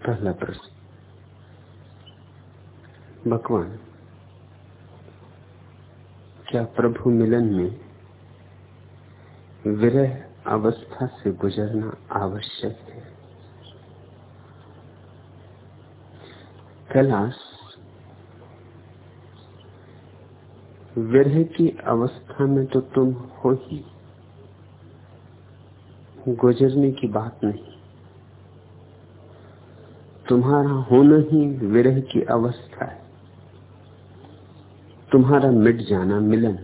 पहला प्रश्न भगवान क्या प्रभु मिलन में विरह अवस्था से गुजरना आवश्यक है कैलाश विरह की अवस्था में तो तुम हो ही गुजरने की बात नहीं तुम्हारा होना ही विरह की अवस्था है। तुम्हारा मिट जाना मिलन।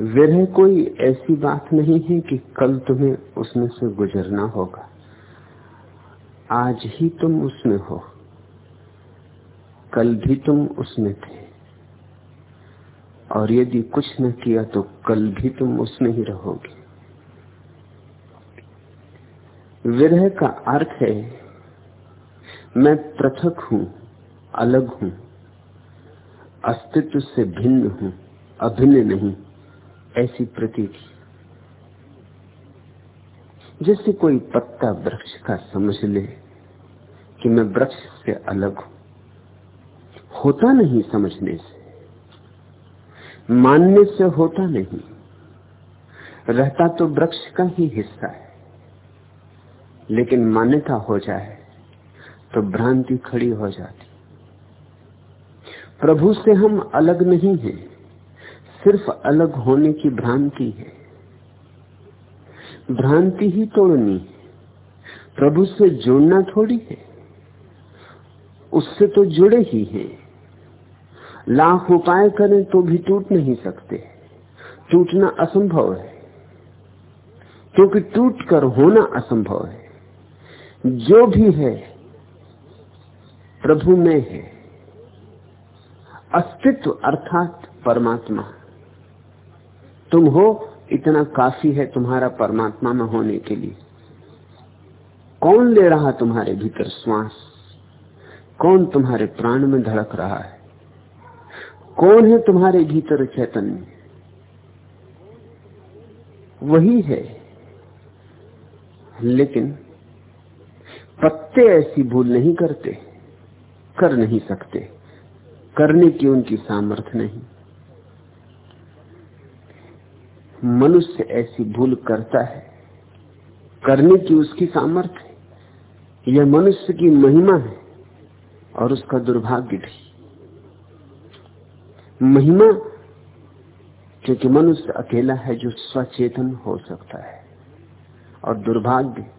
विरह कोई ऐसी बात नहीं है कि कल तुम्हें उसमें से गुजरना होगा। आज ही तुम उसमें हो। कल भी तुम उसमें थे। और यदि कुछ न किया तो कल भी तुम उसमें ही रहोगे। विरह का अर्थ है, मैं पृथक हूँ, अलग हूँ, अस्तित्व से भिन्न हूँ, अभिन्न नहीं, ऐसी प्रतीति जैसे कोई पत्ता वृक्ष का समझ ले कि मैं वृक्ष से अलग हूँ, होता नहीं समझने से, मानने से होता नहीं, रहता तो वृक्ष का ही हिस्सा है। लेकिन मान्यता हो जाए तो भ्रांति खड़ी हो जाती। प्रभु से हम अलग नहीं हैं, सिर्फ़ अलग होने की भ्रांति है। भ्रांति ही तोड़नी है। प्रभु से जुड़ना थोड़ी है, उससे तो जुड़े ही हैं। लाख उपाय करें तो भी टूट नहीं सकते। टूटना असंभव है, क्योंकि टूट कर होना असंभव है। जो भी है, प्रभु में है। अस्तित्व अर्थात परमात्मा। तुम हो, इतना काफ़ी है तुम्हारा परमात्मा में होने के लिए। कौन ले रहा तुम्हारे भीतर श्वास? कौन तुम्हारे प्राण में धड़क रहा है? कौन है तुम्हारे भीतर चैतन्य? वही है। लेकिन पत्ते ऐसी भूल नहीं करते, कर नहीं सकते। करने की उनकी सामर्थ्य नहीं। मनुष्य ऐसी भूल करता है, करने की उसकी सामर्थ्य यह मनुष्य की महिमा है और उसका दुर्भाग्य भी। महिमा, क्योंकि मनुष्य अकेला है जो स्वचेतन हो सकता है, और दुर्भाग्य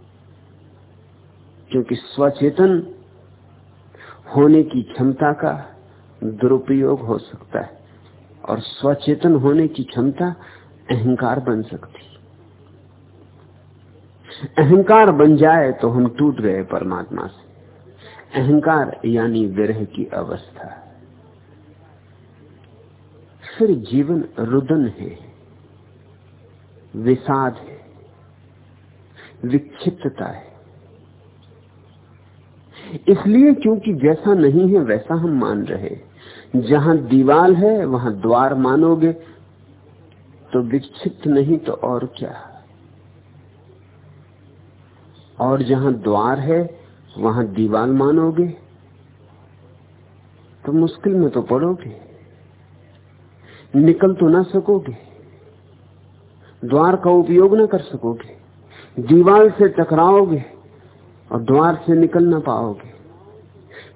क्योंकि स्वचेतन होने की क्षमता का दुरुपयोग हो सकता है और स्वचेतन होने की क्षमता अहंकार बन सकती अहंकार बन जाए तो हम टूट गए परमात्मा से। अहंकार यानी विरह की अवस्था। फिर जीवन रुदन है, विषाद है, विक्षिप्तता है। इसलिए क्योंकि जैसा नहीं है, वैसा हम मान रहे जहाँ दीवाल है, वहाँ द्वार मानोगे तो विक्षिप्त नहीं तो और क्या? और जहाँ द्वार है, वहाँ दीवाल मानोगे तो मुश्किल में तो पड़ोगे। निकल तो ना सकोगे। द्वार का उपयोग ना कर सकोगे। दीवाल से टकराओगे। और द्वार से निकल ना पाओगे।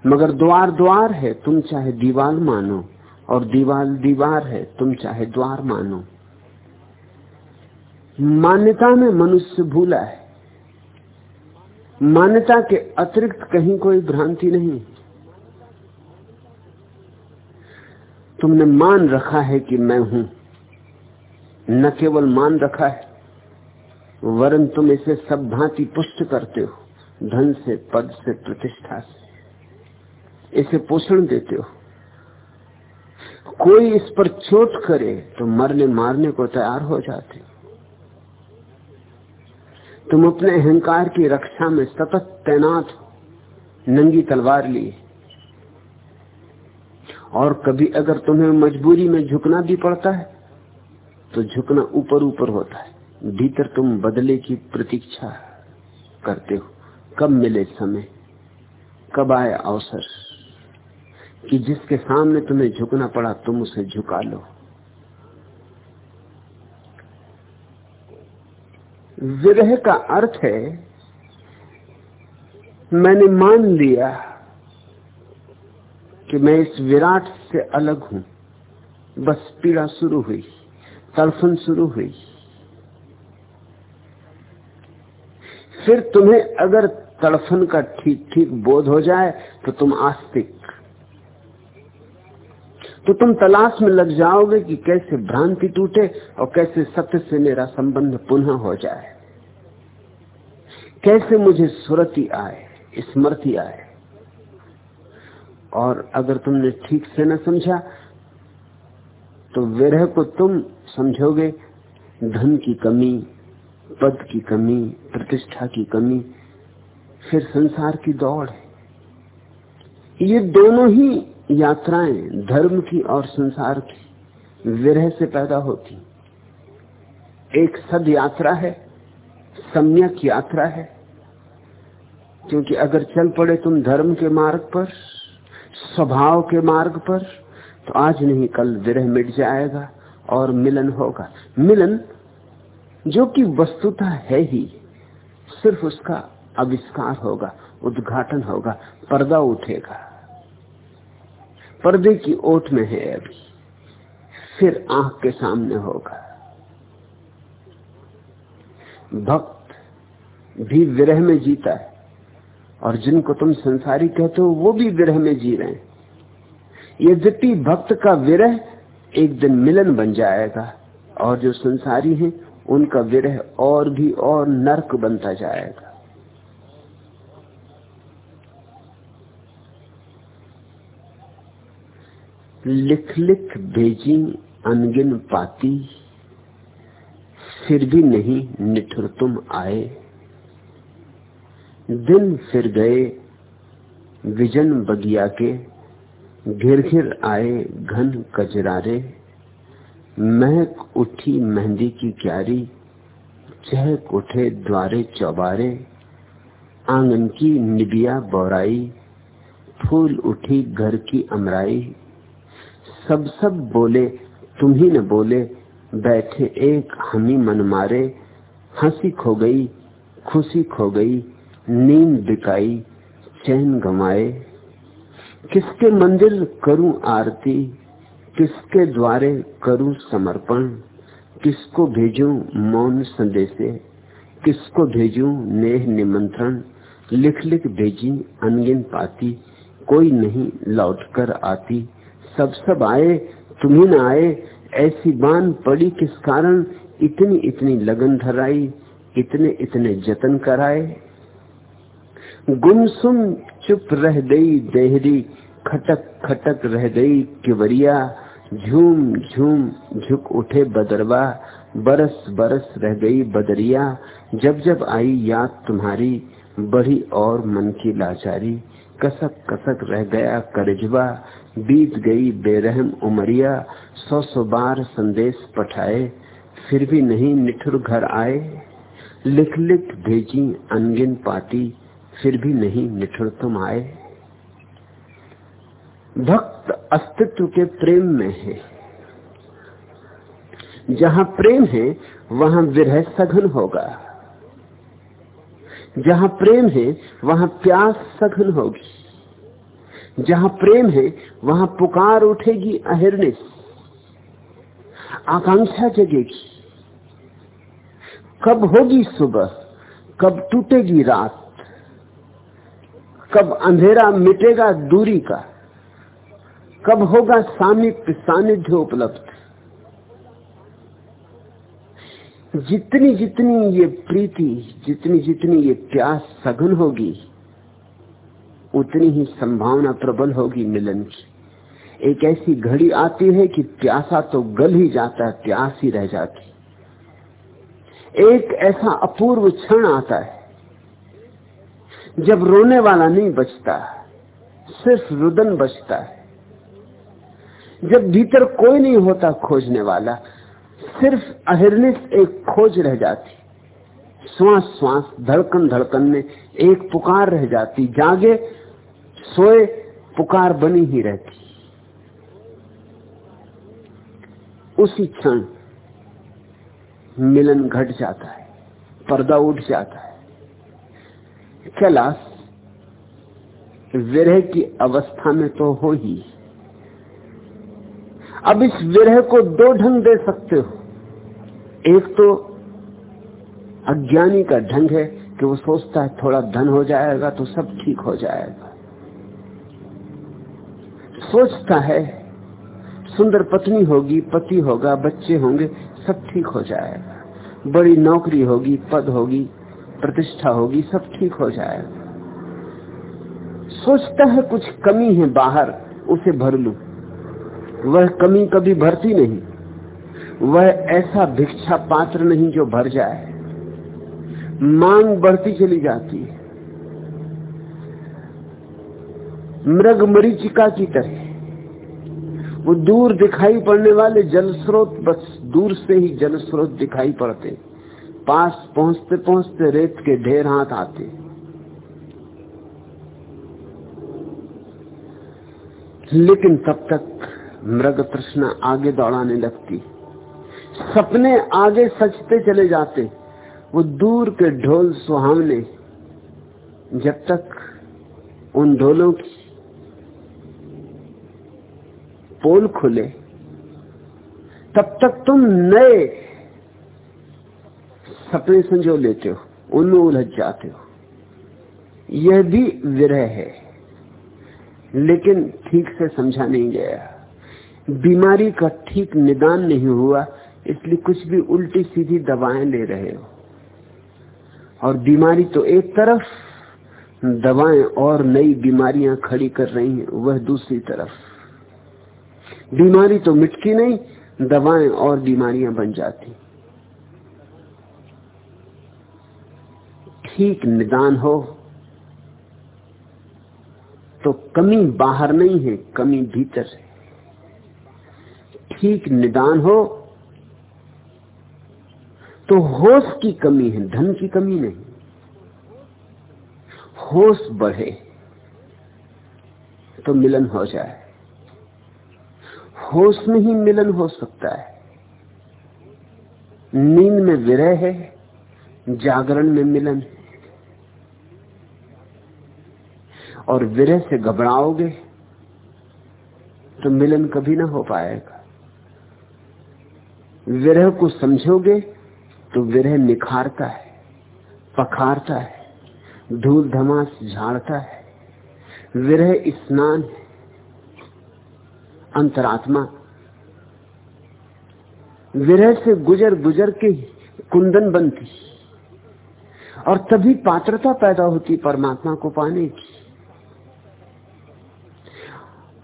मगर द्वार द्वार है, तुम चाहे दीवार मानो, और दीवार दीवार है, तुम चाहे द्वार मानो। मान्यता में मनुष्य भूला है। मान्यता के अतिरिक्त कहीं कोई भ्रांति नहीं। तुमने मान रखा है कि मैं हूँ। न केवल मान रखा है, वरन तुम इसे सब भांति पुष्ट करते हो। धन से, पद से, प्रतिष्ठा से। इसे पोषण देते हो। कोई इस पर चोट करे तो मरने मारने को तैयार हो जाते तुम अपने अहंकार की रक्षा में सतत तैनात नंगी तलवार लिए। और कभी अगर तुम्हें मजबूरी में झुकना भी पड़ता है तो झुकना ऊपर ऊपर होता है। भीतर तुम बदले की प्रतीक्षा करते हो। कब मिले समय? कब आए अवसर? कि जिसके सामने तुम्हें झुकना पड़ा, तुम उसे झुका लो। विरह का अर्थ है, मैंने मान लिया कि मैं इस विराट से अलग हूँ। बस पीड़ा शुरू हुई, तड़फन शुरू हुई। फिर तुम्हें अगर तड़फन का ठीक ठीक बोध हो जाए तो तुम आस्तिक। तो तुम तलाश में लग जाओगे कि कैसे भ्रांति टूटे और कैसे सत्य से मेरा संबंध पुनः हो जाए। कैसे मुझे सुरति आए, स्मृति आए। और अगर तुमने ठीक से न समझा तो विरह को तुम समझोगे, धन की कमी पद की कमी, प्रतिष्ठा की कमी, फिर संसार की दौड़ है। ये दोनों ही यात्राएँ धर्म की और संसार की विरह से पैदा होती। एक सद यात्रा है, सम्यक यात्रा है, क्योंकि अगर चल पड़े तुम धर्म के मार्ग पर, स्वभाव के मार्ग पर तो आज नहीं, कल विरह मिट जाएगा और मिलन होगा। मिलन जो कि वस्तुता है ही, सिर्फ़ उसका आविष्कार होगा, उद्घाटन होगा, पर्दा उठेगा। पर्दे की ओट में है अभी, फिर आँख के सामने होगा। भक्त भी विरह में जीता है, और जिनको तुम संसारी कहते हो, वो भी विरह में जी रहे हैं। यद्यपि भक्त का विरह एक दिन मिलन बन जाएगा, और जो संसारी हैं उनका विरह और भी और नरक बनता जाएगा। लिख लिख भेजी अनगिन पाती, फिर भी नहीं निठुर तुम आए। दिन फिर गए, विजन बगिया के, घिर घिर आए घन कजरारे। महक उठी मेहंदी की क्यारी, चहक उठे द्वारे चौबारे, आँगन की निबिया बोराई, फूल उठी घर की अमराई। सब सब बोले, तुम ही न बोले, बैठे एक हमी मन मारे, हँसी खो गई, खुशी खो गई, नींद बिकाई, चैन गमाए किसके मंदिर करूँ आरती? किसके द्वारे करूँ समर्पण? किसको भेजूं मौन संदेशे? किसको भेजूं नेह निमंत्रण? लिख लिख भेजी, अनगिन पाती, कोई नहीं लौट कर आती। सब सब आए तुम्ही न आए, ऐसी बान पड़ी किस कारण? इतनी इतनी लगन धराई, इतने इतने जतन कराए। गुमसुम चुप रह गई देहरी खटक खटक रह गई किवरिया, झूम झूम झुक उठे बदरवा, बरस बरस रह गई बदरिया, जब जब आई याद तुम्हारी, बढ़ी और मन की लाचारी, कसक कसक रह गया करजवा, बीत गई बेरहम उमरिया, सौ सौ बार संदेश पठाए, फिर भी नहीं निठुर घर आए, लिख लिख भेजी अनगिन पाती फिर भी नहीं निठुर तुम आए। भक्त अस्तित्व के प्रेम में है। जहाँ प्रेम है, वहाँ विरह सघन होगा। जहाँ प्रेम है, वहाँ प्यास सघन होगी। जहाँ प्रेम है, वहाँ पुकार उठेगी अहिर्निश आकांक्षा जगेगी। कब होगी सुबह, कब टूटेगी रात, कब अंधेरा मिटेगा दूरी का। कब होगा सामिप्य सानिध्य उपलब्ध? जितनी जितनी ये प्रीति, जितनी जितनी ये प्यास सघन होगी, उतनी ही संभावना प्रबल होगी मिलन की। एक ऐसी घड़ी आती है कि प्यासा तो गल ही जाता है, प्यास ही रह जाती। एक ऐसा अपूर्व क्षण आता है, जब रोने वाला नहीं बचता, सिर्फ़ रुदन बचता है। जब भीतर कोई नहीं होता खोजने वाला, सिर्फ़ अहिर्निश एक खोज रह जाती। श्वास श्वास, धड़कन धड़कन में एक पुकार रह जाती। जागे, सोए, पुकार बनी ही रहती। उसी क्षण मिलन घट जाता है, पर्दा उठ जाता है। कैलाश, विरह की अवस्था में तो हो ही। अब इस विरह को दो ढंग दे सकते हो। एक तो अज्ञानी का ढंग है कि वो सोचता है थोड़ा धन हो जाएगा तो सब ठीक हो जाएगा। सोचता है, सुंदर पत्नी होगी, पति होगा, बच्चे होंगे, सब ठीक हो जाएगा। बड़ी नौकरी होगी, पद होगी, प्रतिष्ठा होगी, सब ठीक हो जाएगा। सोचता है कुछ कमी है बाहर, उसे भर लू। वह कमी कभी भरती नहीं। वह ऐसा भिक्षा पात्र नहीं जो भर जाए। मांग बढ़ती चली जाती है। मृग मरीचिका की तरह। वो दूर दिखाई पड़ने वाले जल स्रोत बस दूर से ही जल स्रोत दिखाई पड़ते। पास पहुँचते पहुँचते रेत के ढेर हाथ आते। लेकिन तब तक मृग तृष्णा आगे दौड़ाने लगती। सपने आगे सचते चले जाते। वो दूर के ढोल सुहावने, जब तक उन ढोलों की पोल खुले, तब तक तुम नए सपने संजो लेते हो उनमें उलझ जाते हो। यह भी विरह है, लेकिन ठीक से समझा नहीं गया। बीमारी का ठीक निदान नहीं हुआ, इसलिए कुछ भी उल्टी सीधी दवाएँ ले रहे हो। और बीमारी तो एक तरफ़, दवाएँ और नई बीमारियाँ खड़ी कर रही हैं, वह दूसरी तरफ़। बीमारी तो मिटकी नहीं, दवाएँ और बीमारियाँ बन जाती। ठीक निदान हो तो कमी बाहर नहीं है, कमी भीतर है। ठीक निदान हो तो होश की कमी है, धन की कमी नहीं। होश बढ़े तो मिलन हो जाए। होश में ही मिलन हो सकता है। नींद में विरह है, जागरण में मिलन है। और विरह से घबराओगे तो मिलन कभी ना हो पाएगा। विरह को समझोगे तो विरह निखारता है, पखारता है, धूल धमास झाड़ता है। विरह स्नान अंतरात्मा। विरह से गुजर गुजर के कुंदन बनती, और तभी पात्रता पैदा होती परमात्मा को पाने की।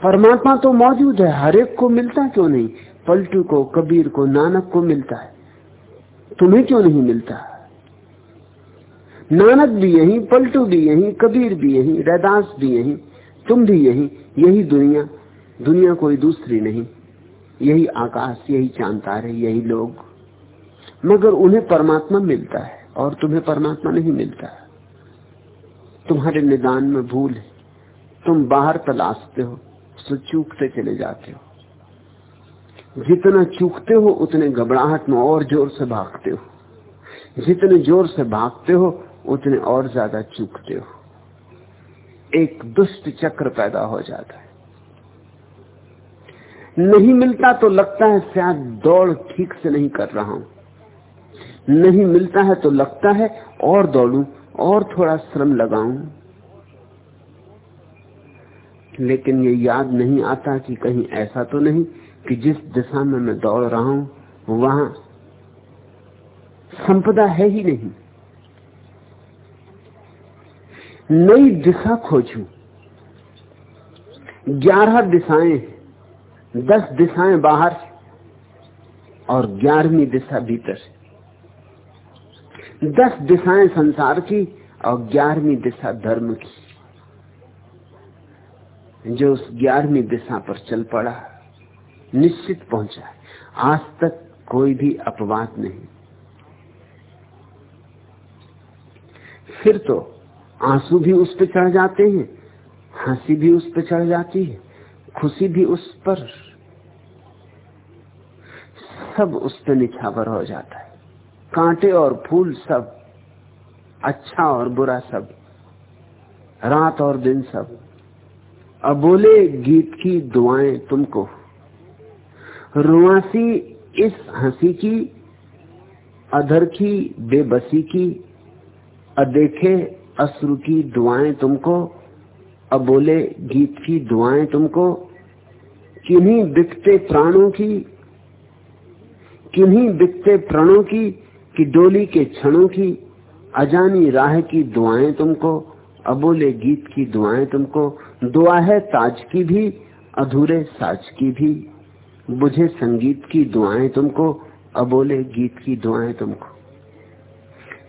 परमात्मा तो मौजूद है, हर एक को मिलता क्यों नहीं? पलटू को, कबीर को, नानक को मिलता है। तुम्हें क्यों नहीं मिलता? नानक भी यही, पलटू भी यही, कबीर भी यही, रैदास भी यही, तुम भी यही यही दुनिया दुनिया कोई दूसरी नहीं। यही आकाश, यही चांतारे यही लोग। मगर उन्हें परमात्मा मिलता है और तुम्हें परमात्मा नहीं मिलता। तुम्हारे निदान में भूल है। तुम बाहर तलाशते हो सो चूकते चले जाते हो। जितना चूकते हो, उतने घबराहट में और ज़ोर से भागते हो। जितने ज़ोर से भागते हो, उतने और ज़्यादा चूकते हो। एक दुष्ट चक्र पैदा हो जाता है। नहीं मिलता तो लगता है, शायद दौड़ ठीक से नहीं कर रहा हूँ। नहीं मिलता है तो लगता है, और दौड़ू, और थोड़ा श्रम लगाऊँ। लेकिन ये याद नहीं आता कि कहीं ऐसा तो नहीं कि जिस दिशा में मैं दौड़ रहा हूँ, वहाँ संपदा है ही नहीं। नई दिशा खोजू। ग्यारह दिशाएँ दस दिशाएँ बाहर और ग्यारहवीं दिशा भीतर दस दिशाएँ संसार की, और ग्यारहवीं दिशा धर्म की। जो उस ग्यारहवीं दिशा पर चल पड़ा। निश्चित पहुँचा है। आज तक कोई भी अपवाद नहीं। फिर तो आँसू भी उस पर चढ़ जाते हैं, हँसी भी उस पर चढ़ जाती है, खुशी भी उस पर। सब उस पर निछावर हो जाता है। कांटे और फूल सब अच्छा और बुरा सब, रात और दिन सब। अबोले गीत की दुआएँ तुमको। रुआसी इस हँसी की, अधर की, बेबसी की, अदेखे अश्रु की दुआएँ तुमको, अबोले गीत की दुआएँ तुमको, किन्हीं बिकते प्राणों की, किन्हीं बिकते प्राणों की, कि डोली के क्षणों की, अजानी राह की दुआएँ तुमको, अबोले गीत की दुआएँ तुमको, दुआ है ताज की भी, अधूरे साज की भी। बुझे संगीत की दुआएँ तुमको, अबोले गीत की दुआएँ तुमको।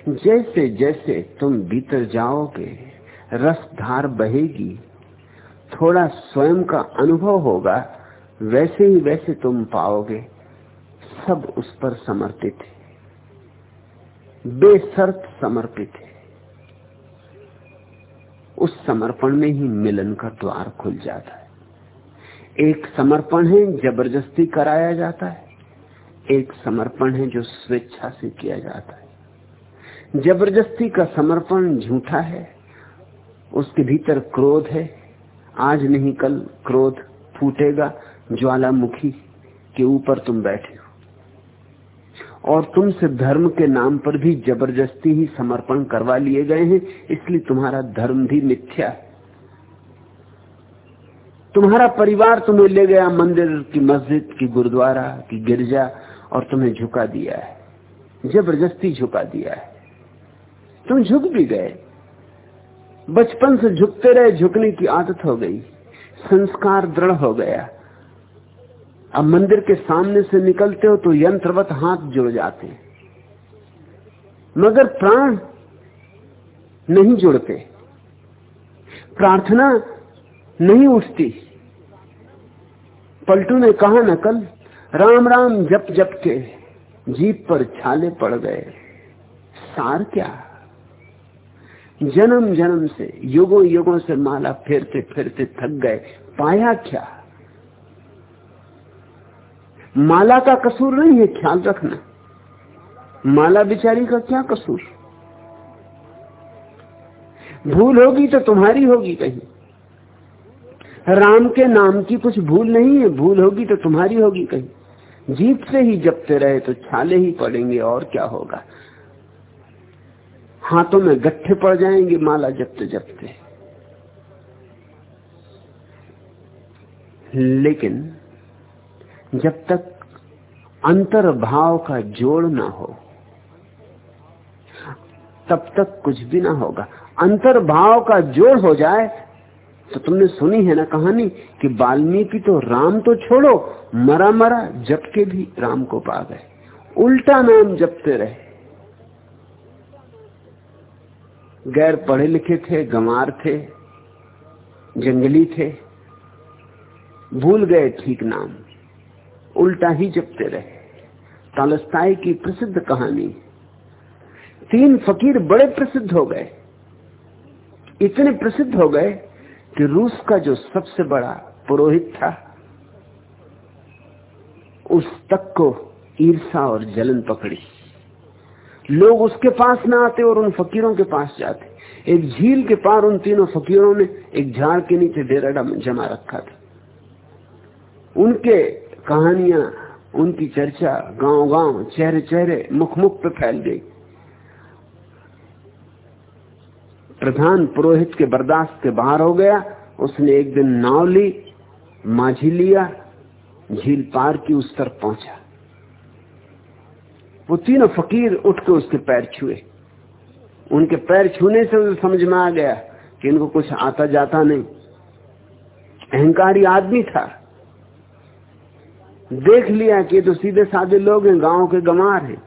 जैसे जैसे तुम भीतर जाओगे, रस धार बहेगी, थोड़ा स्वयं का अनुभव होगा, वैसे ही वैसे तुम पाओगे। सब उस पर समर्पित है। बेसर्त समर्पित है। उस समर्पण में ही मिलन का द्वार खुल जाता है। एक समर्पण है, ज़बरदस्ती कराया जाता है। एक समर्पण है, जो स्वेच्छा से किया जाता है। ज़बरदस्ती का समर्पण झूठा है, उसके भीतर क्रोध है। आज नहीं, कल क्रोध फूटेगा, ज्वालामुखी के ऊपर तुम बैठे हो। और तुमसे धर्म के नाम पर भी ज़बरदस्ती ही समर्पण करवा लिए गए हैं, इसलिए तुम्हारा धर्म भी मिथ्या है। तुम्हारा परिवार तुम्हें ले गया मंदिर की मस्जिद, की गुरुद्वारा, की गिरजा, और तुम्हें झुका दिया है। ज़बरदस्ती झुका दिया है। तुम झुक भी गए। बचपन से झुकते रहे, झुकने की आदत हो गई। संस्कार दृढ़ हो गया। अब मंदिर के सामने से निकलते हो तो यंत्रवत हाथ जुड़ जाते मगर प्राण नहीं जुड़ते। प्रार्थना नहीं उठती। पलटू ने कहा न कल राम राम जप जप के जीप पर छाले पड़ गए। सार क्या? जन्म जन्म से, युगों युगों से माला फेरते फेरते थक गए। पाया क्या? माला का कसूर नहीं है ख्याल रखना। माला बिचारी का क्या कसूर? भूल होगी तो तुम्हारी होगी कहीं। राम के नाम की कुछ भूल नहीं है, भूल होगी तो तुम्हारी होगी कहीं। जीत से ही जपते रहे तो छाले ही पड़ेंगे, और क्या होगा? हाथों में गट्ठे पड़ जाएँगे, माला जपते जपते। लेकिन जब तक अंतर भाव का जोड़ ना हो, तब तक कुछ भी ना होगा। अंतर भाव का जोड़ हो जाए तो तुमने सुनी है ना कहानी कि वाल्मीकि तो राम तो छोड़ो, मरा मरा जप के भी राम को पा गए। उल्टा नाम जपते रहे। गैर पढ़े लिखे थे, गंवार थे, जंगली थे, भूल गए ठीक नाम। उल्टा ही जपते रहे। तालस्ताई की प्रसिद्ध कहानी। तीन फकीर बड़े प्रसिद्ध हो गए। इतने प्रसिद्ध हो गए कि रूस का जो सबसे बड़ा पुरोहित था, उस तक को ईर्षा और जलन पकड़ी। लोग उसके पास ना आते और उन फकीरों के पास जाते। एक झील के पार उन तीनों फकीरों ने एक झाड़ के नीचे डेरा जमा रखा था। उनके कहानियाँ, उनकी चर्चा गाँव गाँव चेहरे चेहरे मुख मुख पे फैल गई। प्रधान पुरोहित के बर्दाश्त के बाहर हो गया। उसने एक दिन नाव ली, माझी लिया, झील पार की उस तरफ़ पहुँचा। वो तीनों फकीर उठ के उसके पैर छुए। उनके पैर छूने से उसे समझ में आ गया कि इनको कुछ आता जाता नहीं। अहंकारी आदमी था। देख लिया कि तो सीधे साधे लोग हैं, गाँव के गंवार हैं।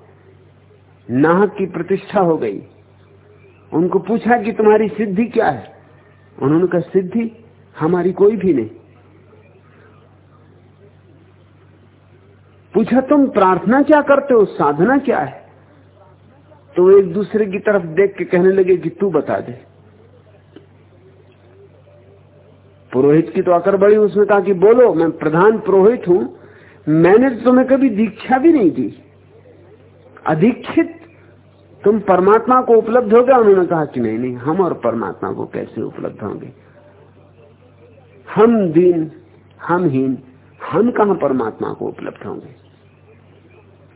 नाहक की प्रतिष्ठा हो गई। उनको पूछा कि तुम्हारी सिद्धि क्या है? उन्होंने कहा, सिद्धि हमारी कोई भी नहीं। पूछा, तुम प्रार्थना क्या करते हो? साधना क्या है? तो एक दूसरे की तरफ़ देख के कहने लगे कि तू बता दे। पुरोहित की तो अकर बड़ी, उसने कहा कि बोलो, मैं प्रधान पुरोहित हूँ। मैंने तो तुम्हें कभी दीक्षा भी नहीं दी। अधीक्षित तुम परमात्मा को उपलब्ध हो गया उन्होंने कहा कि नहीं नहीं, हम और परमात्मा को कैसे उपलब्ध होंगे? हम दीन, हम हीन, हम कहा परमात्मा को उपलब्ध होंगे?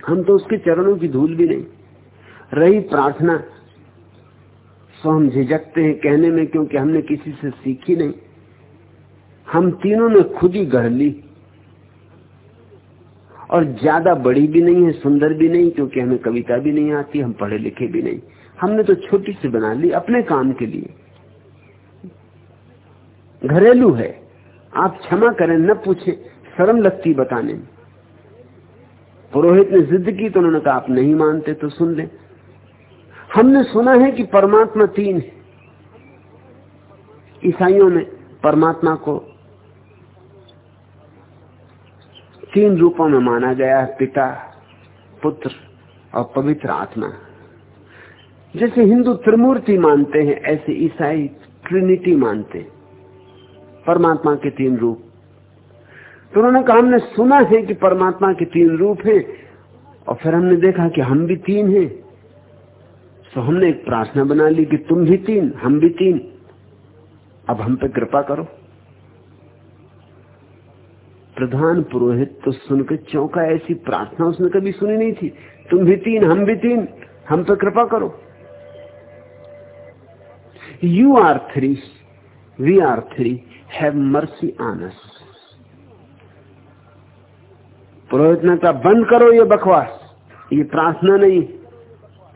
हम तो उसके चरणों की धूल भी नहीं। रही प्रार्थना सो हम झिझकते हैं कहने में क्योंकि हमने किसी से सीखी नहीं। हम तीनों ने खुद ही गढ़ ली। और ज़्यादा बड़ी भी नहीं है, सुंदर भी नहीं, क्योंकि हमें कविता भी नहीं आती, हम पढ़े लिखे भी नहीं। हमने तो छोटी सी बना ली अपने काम के लिए। घरेलू है। आप क्षमा करें, न पूछे, शर्म लगती बताने में। पुरोहित ने जिद की तो उन्होंने कहा, आप नहीं मानते तो सुन ले। हमने सुना है कि परमात्मा तीन है। ईसाइयों में परमात्मा को तीन रूपों में माना गया है, पिता, पुत्र और पवित्र आत्मा। जैसे हिंदू त्रिमूर्ति मानते हैं, ऐसे ईसाई ट्रिनिटी मानते परमात्मा के तीन रूप। तो उन्होंने कहा, हमने सुना है कि परमात्मा के तीन रूप हैं, और फिर हमने देखा कि हम भी तीन हैं। तो हमने एक प्रार्थना बना ली कि तुम भी तीन, हम भी तीन। अब हम पे कृपा करो। प्रधान पुरोहित तो सुनकर चौंका ऐसी प्रार्थना उसने कभी सुनी नहीं थी। तुम भी तीन, हम भी तीन, हम पे कृपा करो। You are three we are three have mercy Anas Purohit ने कहा, बंद करो ये बकवास, ये प्रार्थना नहीं।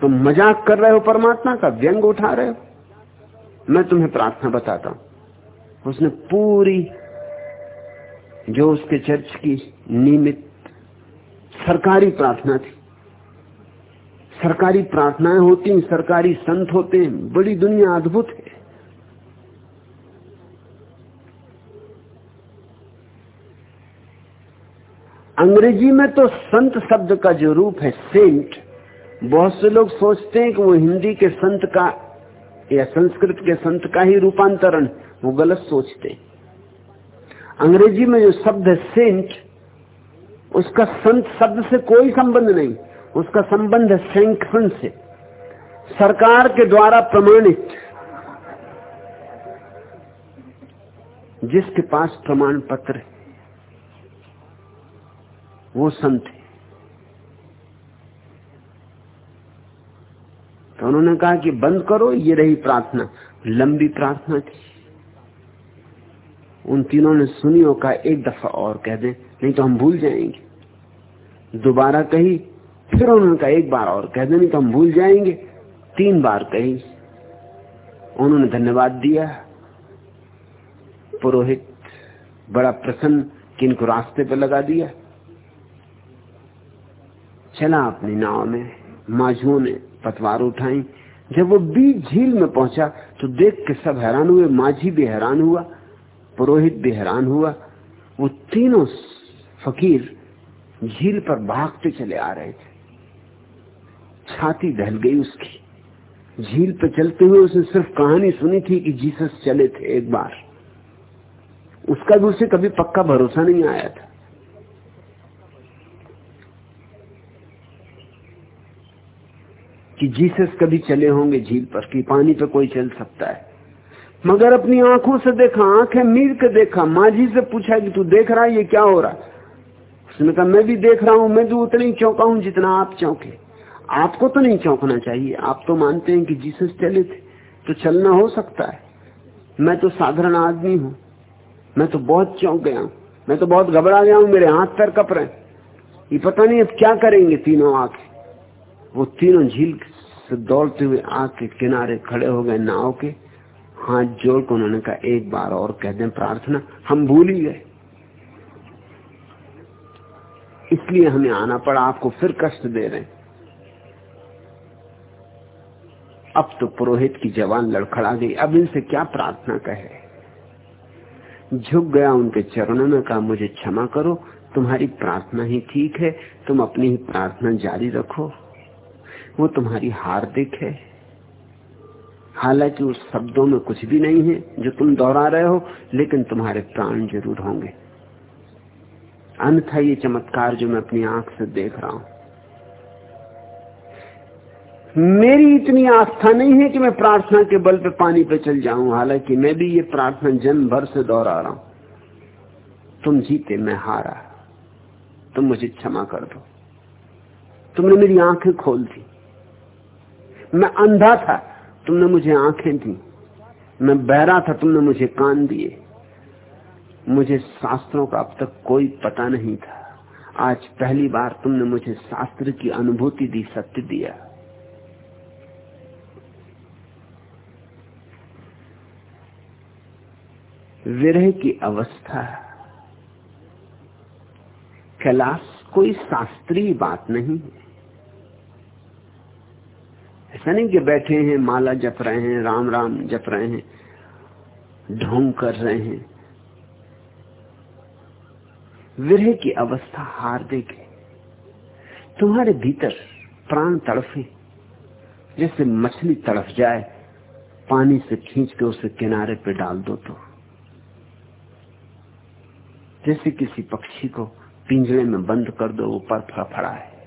तुम मज़ाक कर रहे हो, परमात्मा का व्यंग उठा रहे हो। मैं तुम्हें प्रार्थना बताता हूँ। उसने पूरी जो उसके चर्च की नियमित सरकारी प्रार्थना थी। सरकारी प्रार्थनाएँ होती सरकारी संत होते हैं, बड़ी दुनिया अद्भुत है। अंग्रेज़ी में तो संत शब्द का जो रूप है, सेंट, बहुत से लोग सोचते हैं कि वो हिंदी के संत का या संस्कृत के संत का ही रूपांतरण, वो गलत सोचते अंग्रेज़ी में जो शब्द है सेंट, उसका संत शब्द से कोई संबंध नहीं, उसका संबंध है सैंक्शन से। सरकार के द्वारा प्रमाणित, जिसके पास प्रमाण पत्र है, वो संत है। तो उन्होंने कहा कि बंद करो, ये रही प्रार्थना, लंबी प्रार्थना थी। उन तीनों ने सुनी और कहा, एक दफ़ा और कह दें, नहीं तो हम भूल जाएँगे। दोबारा कही, फिर उन्होंने कहा, एक बार और कह दें, नहीं तो हम भूल जाएँगे। तीन बार कही, उन्होंने धन्यवाद दिया। पुरोहित बड़ा प्रसन्न कि इनको रास्ते पर लगा दिया। चला अपनी नाव में माझुओं ने पतवार उठाई। जब वो बीच झील में पहुँचा तो देख के सब हैरान हुए माझी भी हैरान हुआ। पुरोहित भी हैरान हुआ। वो तीनों फकीर झील पर भागते चले आ रहे थे। छाती ढल गई उसकी। झील पर चलते हुए उसने सिर्फ़ कहानी सुनी थी कि जीसस चले थे एक बार। उसका भी उसे कभी पक्का भरोसा नहीं आया था। कि जीसस कभी चले होंगे झील पर, कि पानी पर कोई चल सकता है। मगर अपनी आँखों से देखा, आँखें मीर के देखा माँ से पूछा कि तू देख रहा है, ये क्या हो रहा उसने कहा, मैं भी देख रहा हूँ, मैं भी उतना चौंका हूँ जितना आप चौंके। आपको तो नहीं चौंकना चाहिए, आप तो मानते हैं कि जीसस चले थे तो चलना हो सकता है। मैं तो साधारण आदमी हूँ, मैं तो बहुत चौंक गया हूँ, मैं तो बहुत घबरा गया हूँ, मेरे हाथ पैर कप रहे ये पता नहीं अब क्या करेंगे तीनों आके वो तीनों झील से दौड़ते हुए आग के किनारे खड़े हो गए, नाव के हाथ जोड़ कर उन्होंने कहा, एक बार और कह दें प्रार्थना, हम भूल ही गए। इसलिए हमें आना पड़ा, आपको फिर कष्ट दे रहे अब तो पुरोहित की जवान लड़खड़ा गई, अब इनसे क्या प्रार्थना कहे? झुक गया उनके चरणों में, कहा, मुझे क्षमा करो, तुम्हारी प्रार्थना ही ठीक है, तुम अपनी ही प्रार्थना जारी रखो, वो तुम्हारी हार्दिक है हालाँकि उस शब्दों में कुछ भी नहीं है जो तुम दोहरा रहे हो, लेकिन तुम्हारे प्राण ज़रूर होंगे। अन्यथा ये चमत्कार जो मैं अपनी आँख से देख रहा हूँ। मेरी इतनी आस्था नहीं है कि मैं प्रार्थना के बल पे पानी पे चल जाऊँ, हालाँकि मैं भी ये प्रार्थना जन्म भर से दोहरा रहा हूँ। तुम जीते, मैं हारा। तुम मुझे क्षमा कर दो। तुमने मेरी आँखें खोल दी। मैं अंधा था। तुमने मुझे आँखें दी। मैं बहरा था, तुमने मुझे कान दिए। मुझे शास्त्रों का अब तक कोई पता नहीं था। आज पहली बार तुमने मुझे शास्त्र की अनुभूति दी, सत्य दिया। विरह की अवस्था। कैलाश कोई शास्त्रीय बात नहीं है। ऐसा नहीं कि बैठे हैं, माला जप रहे हैं, राम राम जप रहे हैं, ढोंग कर रहे हैं। विरह की अवस्था हार्दिक है तुम्हारे भीतर प्राण तड़फे, जैसे मछली तड़फ जाए, पानी से खींच के उसे किनारे पे डाल दो तो। जैसे किसी पक्षी को पिंजरे में बंद कर दो वो पर फड़फड़ाए।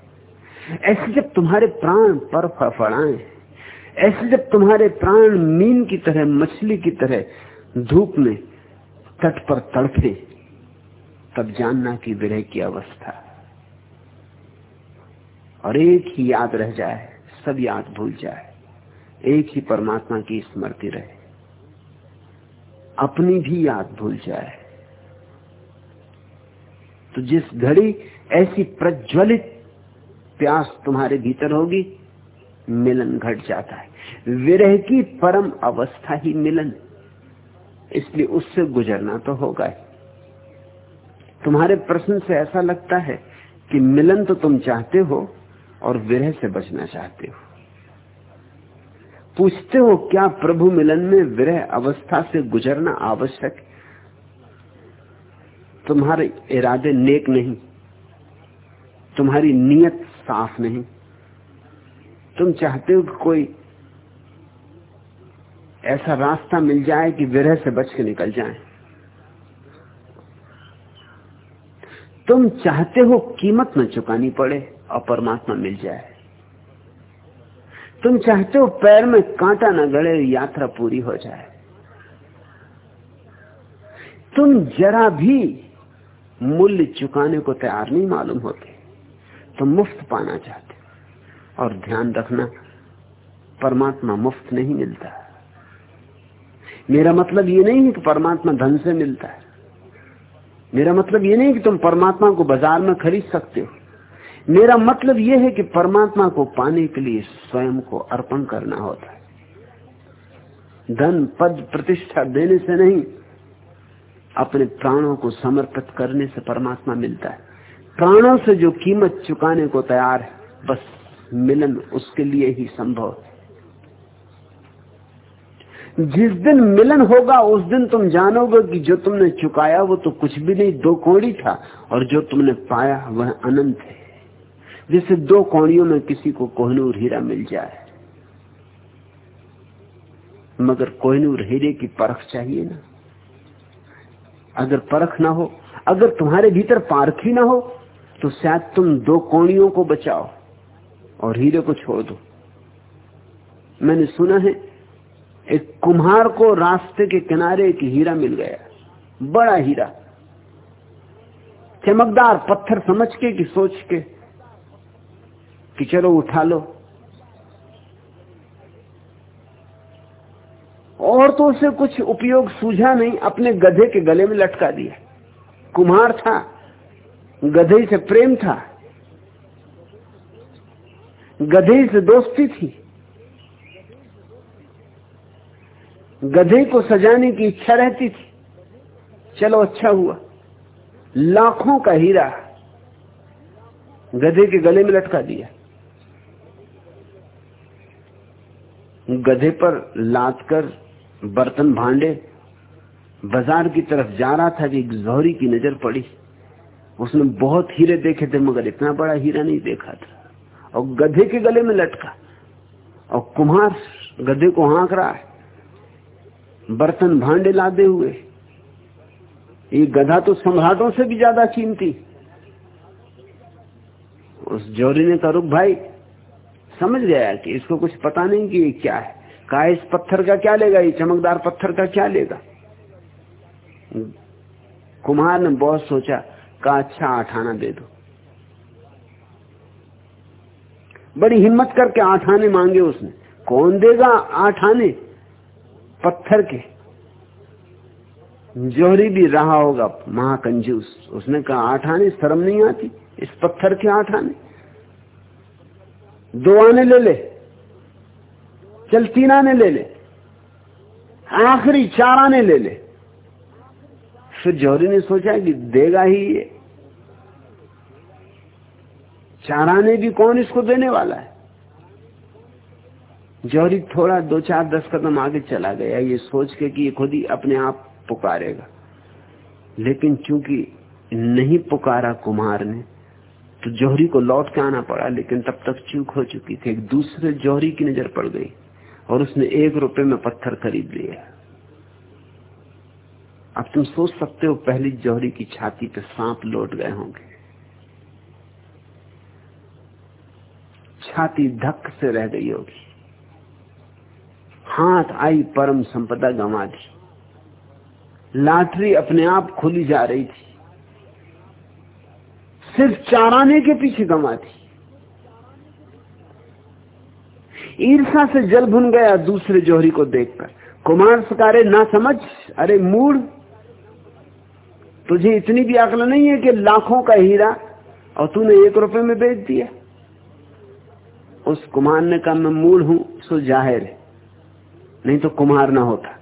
ऐसे जब तुम्हारे प्राण पर फड़फड़ाए, ऐसे जब तुम्हारे प्राण मीन की तरह, मछली की तरह धूप में तट पर तड़फे, तब जानना कि विरह की अवस्था। और एक ही याद रह जाए, सब याद भूल जाए। एक ही परमात्मा की स्मृति रहे। अपनी भी याद भूल जाए। तो जिस घड़ी ऐसी प्रज्वलित प्यास तुम्हारे भीतर होगी, मिलन घट जाता है। विरह की परम अवस्था ही मिलन। इसलिए उससे गुजरना तो होगा ही। तुम्हारे प्रश्न से ऐसा लगता है कि मिलन तो तुम चाहते हो और विरह से बचना चाहते हो। पूछते हो, क्या प्रभु मिलन में विरह अवस्था से गुजरना आवश्यक? तुम्हारे इरादे नेक नहीं। तुम्हारी नीयत साफ़ नहीं। तुम चाहते हो कि कोई ऐसा रास्ता मिल जाए कि विरह से बच के निकल जाए। तुम चाहते हो कीमत न चुकानी पड़े, और परमात्मा मिल जाए। तुम चाहते हो पैर में कांटा न गड़े, यात्रा पूरी हो जाए। तुम जरा भी मूल्य चुकाने को तैयार नहीं मालूम होते। तो मुफ़्त पाना चाहते और ध्यान रखना, परमात्मा मुफ़्त नहीं मिलता मेरा मतलब ये नहीं है कि परमात्मा धन से मिलता है। मेरा मतलब ये नहीं कि तुम परमात्मा को बाज़ार में खरीद सकते हो। मेरा मतलब यह है कि परमात्मा को पाने के लिए स्वयं को अर्पण करना होता है। धन, पद, प्रतिष्ठा देने से नहीं, अपने प्राणों को समर्पित करने से परमात्मा मिलता है। प्राणों से जो कीमत चुकाने को तैयार है, बस मिलन उसके लिए ही संभव है। जिस दिन मिलन होगा, उस दिन तुम जानोगे कि जो तुमने चुकाया, वो तो कुछ भी नहीं, दो कौड़ी था, और जो तुमने पाया, वह अनंत है। जैसे दो कौड़ियों में किसी को कोहनूर हीरा मिल जाए। मगर कोहनूर हीरे की परख चाहिए ना। अगर परख ना हो, अगर तुम्हारे भीतर पारख ही ना हो तो शायद तुम दो कोणियों को बचाओ और हीरे को छोड़ दो। मैंने सुना है, एक कुम्हार को रास्ते के किनारे एक हीरा मिल गया। बड़ा हीरा। चमकदार पत्थर समझ के कि सोच के कि चलो उठा लो। और तो उसे कुछ उपयोग सूझा नहीं, अपने गधे के गले में लटका दिया। कुम्हार था। गधे से प्रेम था, गधे से दोस्ती थी, गधे को सजाने की इच्छा रहती थी। चलो अच्छा हुआ। लाखों का हीरा गधे के गले में लटका दिया। गधे पर लाद कर बर्तन भांडे, बाज़ार की तरफ़ जा रहा था कि जोहरी की नज़र पड़ी। उसने बहुत हीरे देखे थे, मगर इतना बड़ा हीरा नहीं देखा था। और गधे के गले में लटका। और कुम्हार गधे को हाँक रहा है। बर्तन भांडे लादे हुए। ये गधा तो सम्राटों से भी ज़्यादा कीमती। उस जौहरी ने कहा, रुक भाई, समझ गया कि इसको कुछ पता नहीं कि ये क्या है। कहा, इस पत्थर का क्या लेगा? ये चमकदार पत्थर का क्या लेगा? कुमार ने बहुत सोचा का अच्छा आठाना दे दो। बड़ी हिम्मत करके आठाने मांगे उसने। कौन देगा आठाने? पत्थर के। जोहरी भी रहा होगा महाकंजूस उसने कहा, आठाने शर्म नहीं आती, इस पत्थर के आठाने। दो आने ले ले। चल, तीन आने ले ले। आखिरी चार आने ले ले। फिर जौहरी ने सोचा कि देगा ही ये। चार आने भी कौन इसको देने वाला है? जौहरी थोड़ा दो चार दस कदम आगे चला गया, ये सोच के कि ये खुद ही अपने आप पुकारेगा। लेकिन चूँकि नहीं पुकारा कुमार ने तो जौहरी को लौट के आना पड़ा, लेकिन तब तक चूक हो चुकी थी। एक दूसरे जौहरी की नज़र पड़ गई और उसने एक रुपए में पत्थर खरीद लिया। अब तुम सोच सकते हो, पहली जौहरी की छाती पे सांप लौट गए होंगे। छाती धक से रह गई होगी। हाथ आई परम संपदा गंवा दी लाटरी अपने आप खुली जा रही थी। सिर्फ़ चाराने के पीछे गंवा दी ईर्षा से जल भुन गया दूसरे जोहरी को देखकर। कुमार सकारे, ना समझ? अरे मूड तुझे इतनी भी अकल नहीं है कि लाखों का हीरा और तूने एक रुपए में बेच दिया। उस कुमार ने कहा, मैं मूल हूँ, सो ज़ाहिर है। नहीं तो कुमार ना होता।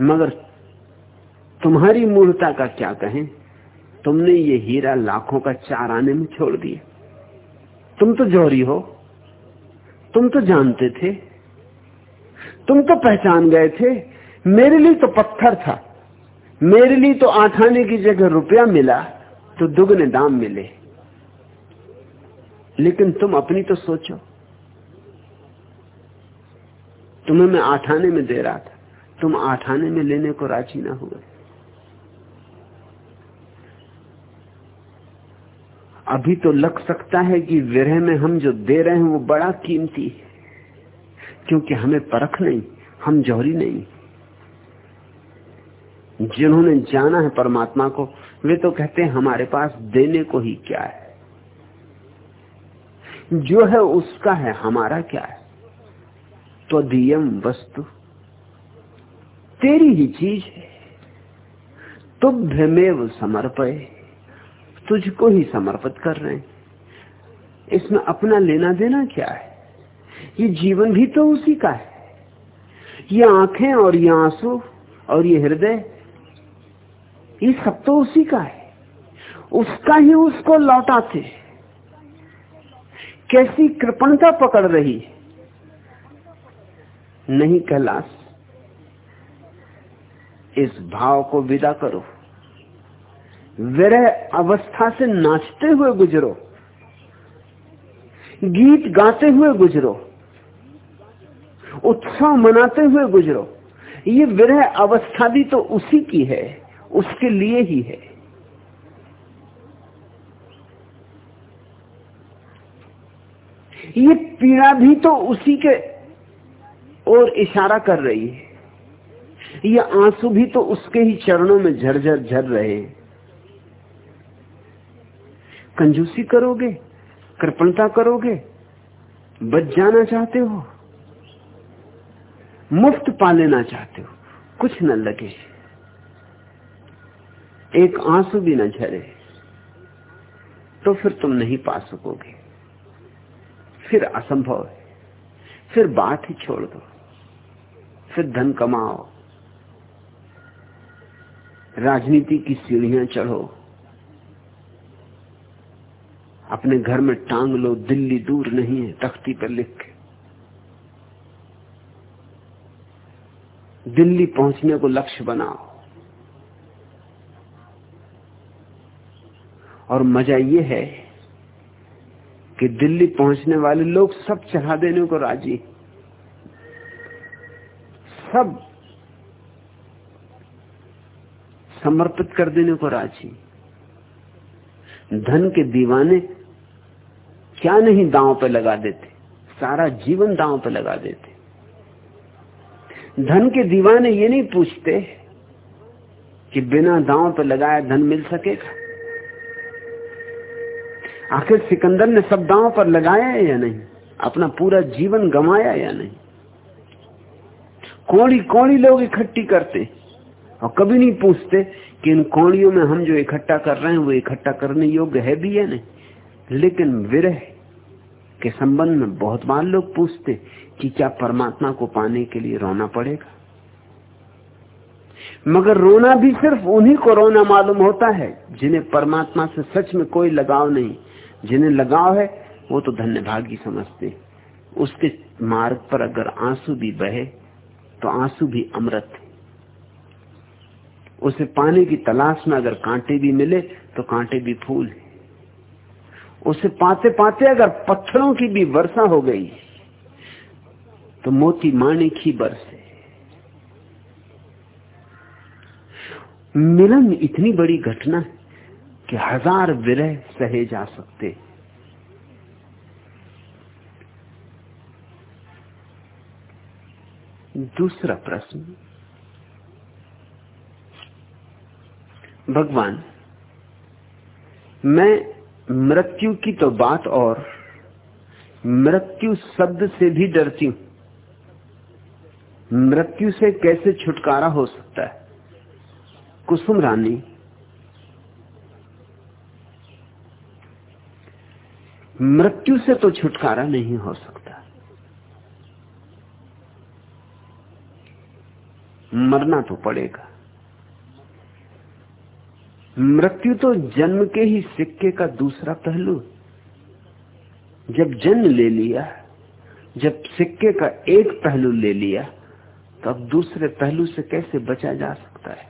मगर तुम्हारी मूलता का क्या कहें? तुमने ये हीरा लाखों का चार आने में छोड़ दिया। तुम तो जौहरी हो। तुम तो जानते थे। तुम तो पहचान गए थे। मेरे लिए तो पत्थर था। मेरे लिए तो आठाने की जगह रुपया मिला तो दुगने दाम मिले। लेकिन तुम अपनी तो सोचो। तुम्हें मैं आठाने में दे रहा था। तुम आठाने में लेने को राज़ी ना हुए। अभी तो लग सकता है कि विरह में हम जो दे रहे हैं वो बड़ा कीमती है। क्योंकि हमें परख नहीं, हम जौहरी नहीं। जिन्होंने जाना है परमात्मा को, वे तो कहते हैं, हमारे पास देने को ही क्या है? जो है उसका है, हमारा क्या है? तो दियम वस्तु। तेरी ही चीज़ है। तुभ्यमेव समर्पय। तुझको ही समर्पित कर रहे हैं। इसमें अपना लेना देना क्या है? ये जीवन भी तो उसी का है। ये आँखें और ये आँसू और ये हृदय, ये सब तो उसी का है। उसका ही उसको लौटाते कैसी कृपणता पकड़ रही नहीं कैलाश, इस भाव को विदा करो। विरह अवस्था से नाचते हुए गुजरो। गीत गाते हुए गुजरो। उत्सव मनाते हुए गुजरो। ये विरह अवस्था भी तो उसी की है, उसके लिए ही है। ये पीड़ा भी तो उसी के ओर इशारा कर रही है। ये आँसू भी तो उसके ही चरणों में झरझर झर रहे हैं। कंजूसी करोगे? कृपणता करोगे? बच जाना चाहते हो? मुफ़्त पा लेना चाहते हो? कुछ न लगे। एक आँसू भी न झरे। तो फिर तुम नहीं पा सकोगे। फिर असंभव है। फिर बात ही छोड़ दो। फिर धन कमाओ। राजनीति की सीढ़ियाँ चढ़ो। अपने घर में टांग लो, दिल्ली दूर नहीं है, तख्ती पर लिख के। दिल्ली पहुँचने को लक्ष्य बनाओ। और मज़ा यह है कि दिल्ली पहुँचने वाले लोग सब चढ़ा देने को राज़ी सब समर्पित कर देने को राज़ी धन के दीवाने क्या नहीं दांव पे लगा देते, सारा जीवन दांव पे लगा देते। धन के दीवाने ये नहीं पूछते कि बिना दांव पे लगाए धन मिल सकेगा। आखिर सिकंदर ने सब दांव पर लगाया या नहीं? अपना पूरा जीवन गमाया या नहीं? कौड़ी कौड़ी लोग इकट्ठी करते और कभी नहीं पूछते कि इन कौड़ियों में हम जो इकट्ठा कर रहे हैं, वो इकट्ठा करने योग्य है भी या नहीं? लेकिन विरह के संबंध में बहुत बार लोग पूछते कि क्या परमात्मा को पाने के लिए रोना पड़ेगा? मगर रोना भी सिर्फ़ उन्हीं को रोना मालूम होता है जिन्हें परमात्मा से सच में कोई लगाव नहीं। जिन्हें लगाव है, वो तो धन्य भागी समझते। उसके मार्ग पर अगर आँसू भी बहे तो आँसू भी अमृत है। उसे पाने की तलाश में अगर कांटे भी मिले तो कांटे भी फूल उसे पाते पाते अगर पत्थरों की भी वर्षा हो गई तो मोती माणिक ही बरसे। मिलन इतनी बड़ी घटना है। कि हज़ार विरह सहे जा सकते। दूसरा प्रश्न। भगवान, मैं मृत्यु की तो बात और मृत्यु शब्द से भी डरती हूँ। मृत्यु से कैसे छुटकारा हो सकता है? कुसुम रानी मृत्यु से तो छुटकारा नहीं हो सकता। मरना तो पड़ेगा। मृत्यु तो जन्म के ही सिक्के का दूसरा पहलू। जब जन्म ले लिया, जब सिक्के का एक पहलू ले लिया तो अब दूसरे पहलू से कैसे बचा जा सकता है?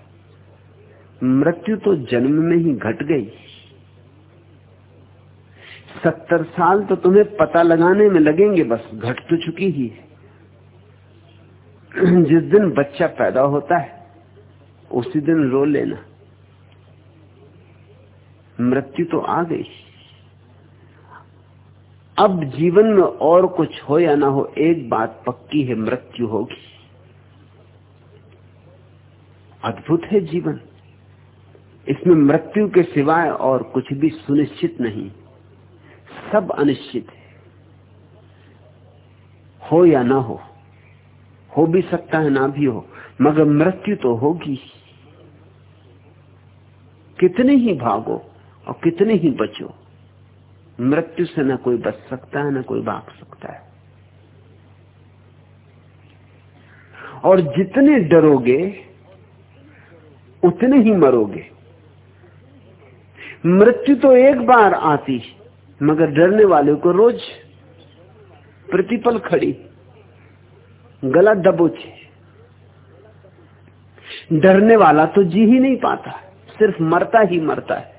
मृत्यु तो जन्म में ही घट गई। सत्तर साल तो तुम्हें पता लगाने में लगेंगे, बस घट तो चुकी ही है। जिस दिन बच्चा पैदा होता है, उसी दिन रो लेना। मृत्यु तो आ गई। अब जीवन में और कुछ हो या ना हो, एक बात पक्की है, मृत्यु होगी। अद्भुत है जीवन। इसमें मृत्यु के सिवाय और कुछ भी सुनिश्चित नहीं। सब अनिश्चित है। हो या ना हो हो भी सकता है ना भी हो, मगर मृत्यु तो होगी कितने ही भागो और कितने ही बचो, मृत्यु से ना कोई बच सकता है, ना कोई भाग सकता है। और जितने डरोगे, उतने ही मरोगे। मृत्यु तो एक बार आती मगर डरने वाले को रोज प्रतिपल खड़ी, गला दबोचे। डरने वाला तो जी ही नहीं पाता, सिर्फ़ मरता ही मरता है।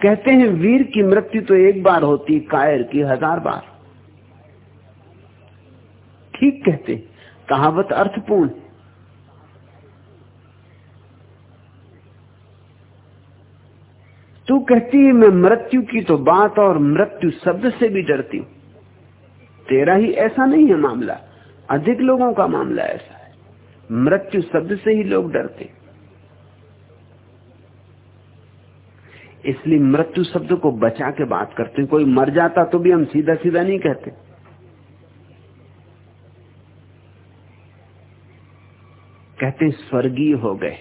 कहते हैं, वीर की मृत्यु तो एक बार होती, कायर की हज़ार बार। ठीक कहते कहावत अर्थपूर्ण तू कहती है, मैं मृत्यु की तो बात और मृत्यु शब्द से भी डरती हूँ। तेरा ही ऐसा नहीं है मामला। अधिक लोगों का मामला ऐसा है। मृत्यु शब्द से ही लोग डरते इसलिए मृत्यु शब्द को बचा के बात करते हैं। कोई मर जाता तो भी हम सीधा सीधा नहीं कहते। कहते स्वर्गीय हो गए।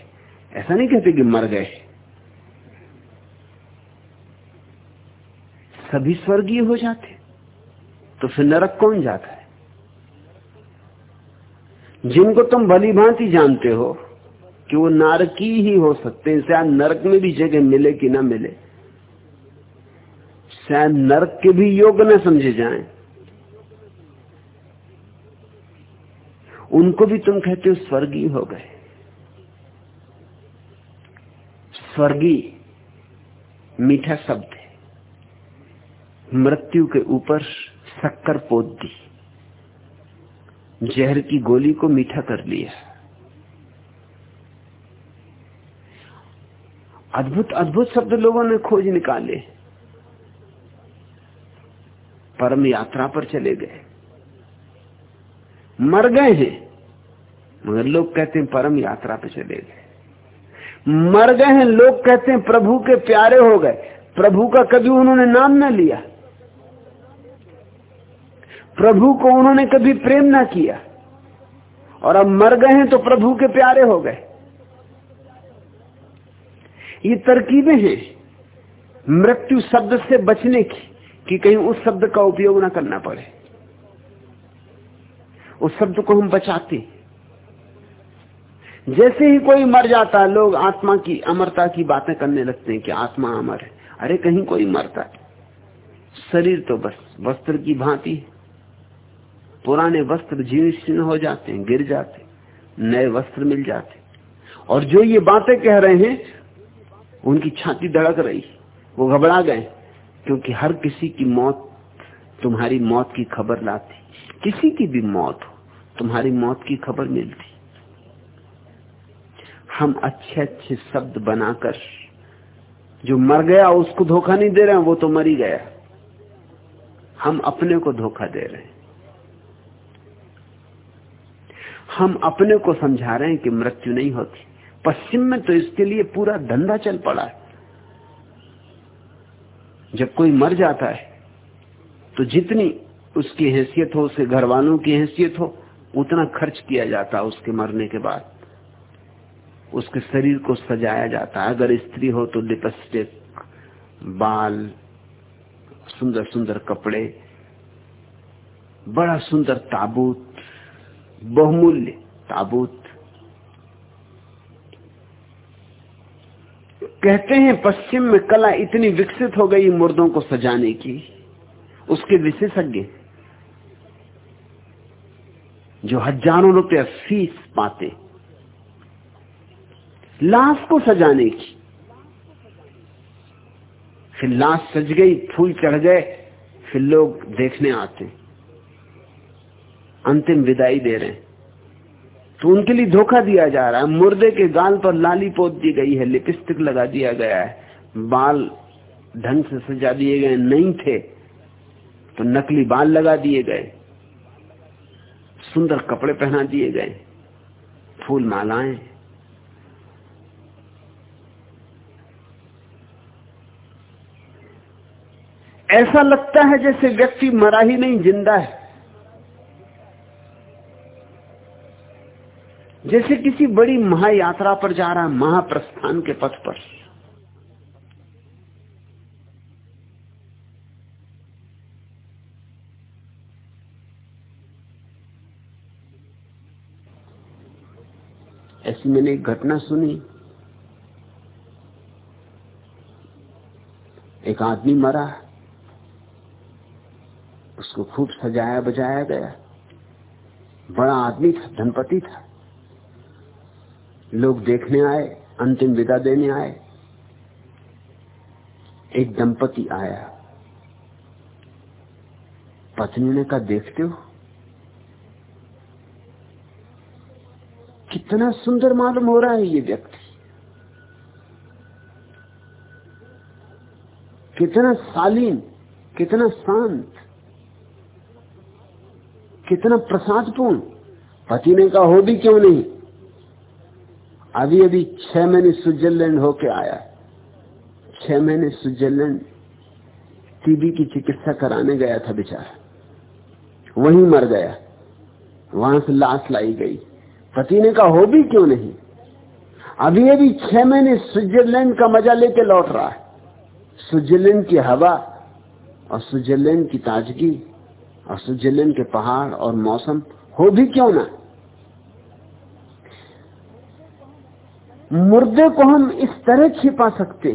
ऐसा नहीं कहते कि मर गए। सभी स्वर्गीय हो जाते। तो फिर नरक कौन जाता है? जिनको तुम भली भांति जानते हो, कि वो नारकी ही हो सकते हैं, शायद नरक में भी जगह मिले कि ना मिले। शायद नरक के भी योग न समझे जाएँ। उनको भी तुम कहते हो स्वर्गीय हो गए। स्वर्गीय मीठा शब्द। मृत्यु के ऊपर शक्कर पोत दी। जहर की गोली को मीठा कर लिया। अद्भुत अद्भुत शब्द लोगों ने खोज निकाले। परम यात्रा पर चले गए। मर गए हैं, मगर लोग कहते हैं परम यात्रा पर चले गए। मर गए हैं, लोग कहते हैं प्रभु के प्यारे हो गए। प्रभु का कभी उन्होंने नाम ना लिया। प्रभु को उन्होंने कभी प्रेम ना किया। और अब मर गए हैं तो प्रभु के प्यारे हो गए। ये तरकीबें हैं मृत्यु शब्द से बचने की, कि कहीं उस शब्द का उपयोग ना करना पड़े। उस शब्द को हम बचाते जैसे ही कोई मर जाता है, लोग आत्मा की, अमरता की बातें करने लगते हैं कि आत्मा अमर है। अरे कहीं कोई मरता है। शरीर तो बस, वस्त्र की भांति पुराने वस्त्र जीर्ण हो जाते हैं गिर जाते, नए वस्त्र मिल जाते। और जो ये बातें कह रहे हैं, उनकी छाती धड़क रही, वो घबरा गए, क्योंकि हर किसी की मौत, तुम्हारी मौत की खबर लाती। किसी की भी मौत हो, तुम्हारी मौत की खबर मिलती। हम अच्छे अच्छे शब्द बनाकर, जो मर गया, उसको धोखा नहीं दे रहे हैं, वो तो मर ही गया। हम अपने को धोखा दे रहे हैं। हम अपने को समझा रहे हैं कि मृत्यु नहीं होती। पश्चिम में तो इसके लिए पूरा धंधा चल पड़ा है। जब कोई मर जाता है तो जितनी उसकी हैसियत हो, उसके घर वालों की हैसियत हो, उतना खर्च किया जाता है उसके मरने के बाद। उसके शरीर को सजाया जाता है। अगर स्त्री हो तो लिपस्टिक बाल सुंदर सुंदर कपड़े, बड़ा सुंदर ताबूत बहुमूल्य, ताबूत। कहते हैं, पश्चिम में कला इतनी विकसित हो गई मुर्दों को सजाने की। उसके विशेषज्ञ, जो हज़ारों रुपया फ़ीस पाते, लाश को सजाने की। फिर लाश सज गई, फूल चढ़ गए, फिर लोग देखने आते। अंतिम विदाई दे रहे हैं। तो उनके लिए धोखा दिया जा रहा है। मुर्दे के गाल पर लाली पोत दी गई है, लिपस्टिक लगा दिया गया है। बाल ढंग से सजा दिए गए नहीं थे तो नकली बाल लगा दिए गए। सुंदर कपड़े पहना दिए गए। फूल मालाएँ। ऐसा लगता है जैसे व्यक्ति मरा ही नहीं, ज़िंदा है। जैसे किसी बड़ी महायात्रा पर जा रहा महाप्रस्थान के पथ पर। ऐसी मैंने एक घटना सुनी। एक आदमी मरा। उसको खूब सजाया बजाया गया। बड़ा आदमी था, धनपति था। लोग देखने आए, अंतिम विदा देने आए। एक दंपति आया। पत्नी ने कहा, देखते हो? कितना सुंदर मालूम हो रहा है ये व्यक्ति। कितना शालीन, कितना शांत, कितना प्रसादपूर्ण। पति ने कहा, हो भी क्यों नहीं? अभी अभी छह महीने स्विट्जरलैंड होके आया छह महीने स्विट्जरलैंड टीबी की चिकित्सा कराने गया था बेचारा। वहीं मर गया। वहाँ से लाश लाई गई। पति ने कहा हो भी क्यों नहीं? अभी अभी छह महीने स्विट्जरलैंड का मज़ा लेके लौट रहा है। स्विट्जरलैंड की हवा और स्विट्जरलैंड की ताजगी और स्विट्जरलैंड के पहाड़ और मौसम हो भी क्यों ना? मुर्दे को हम इस तरह छिपा सकते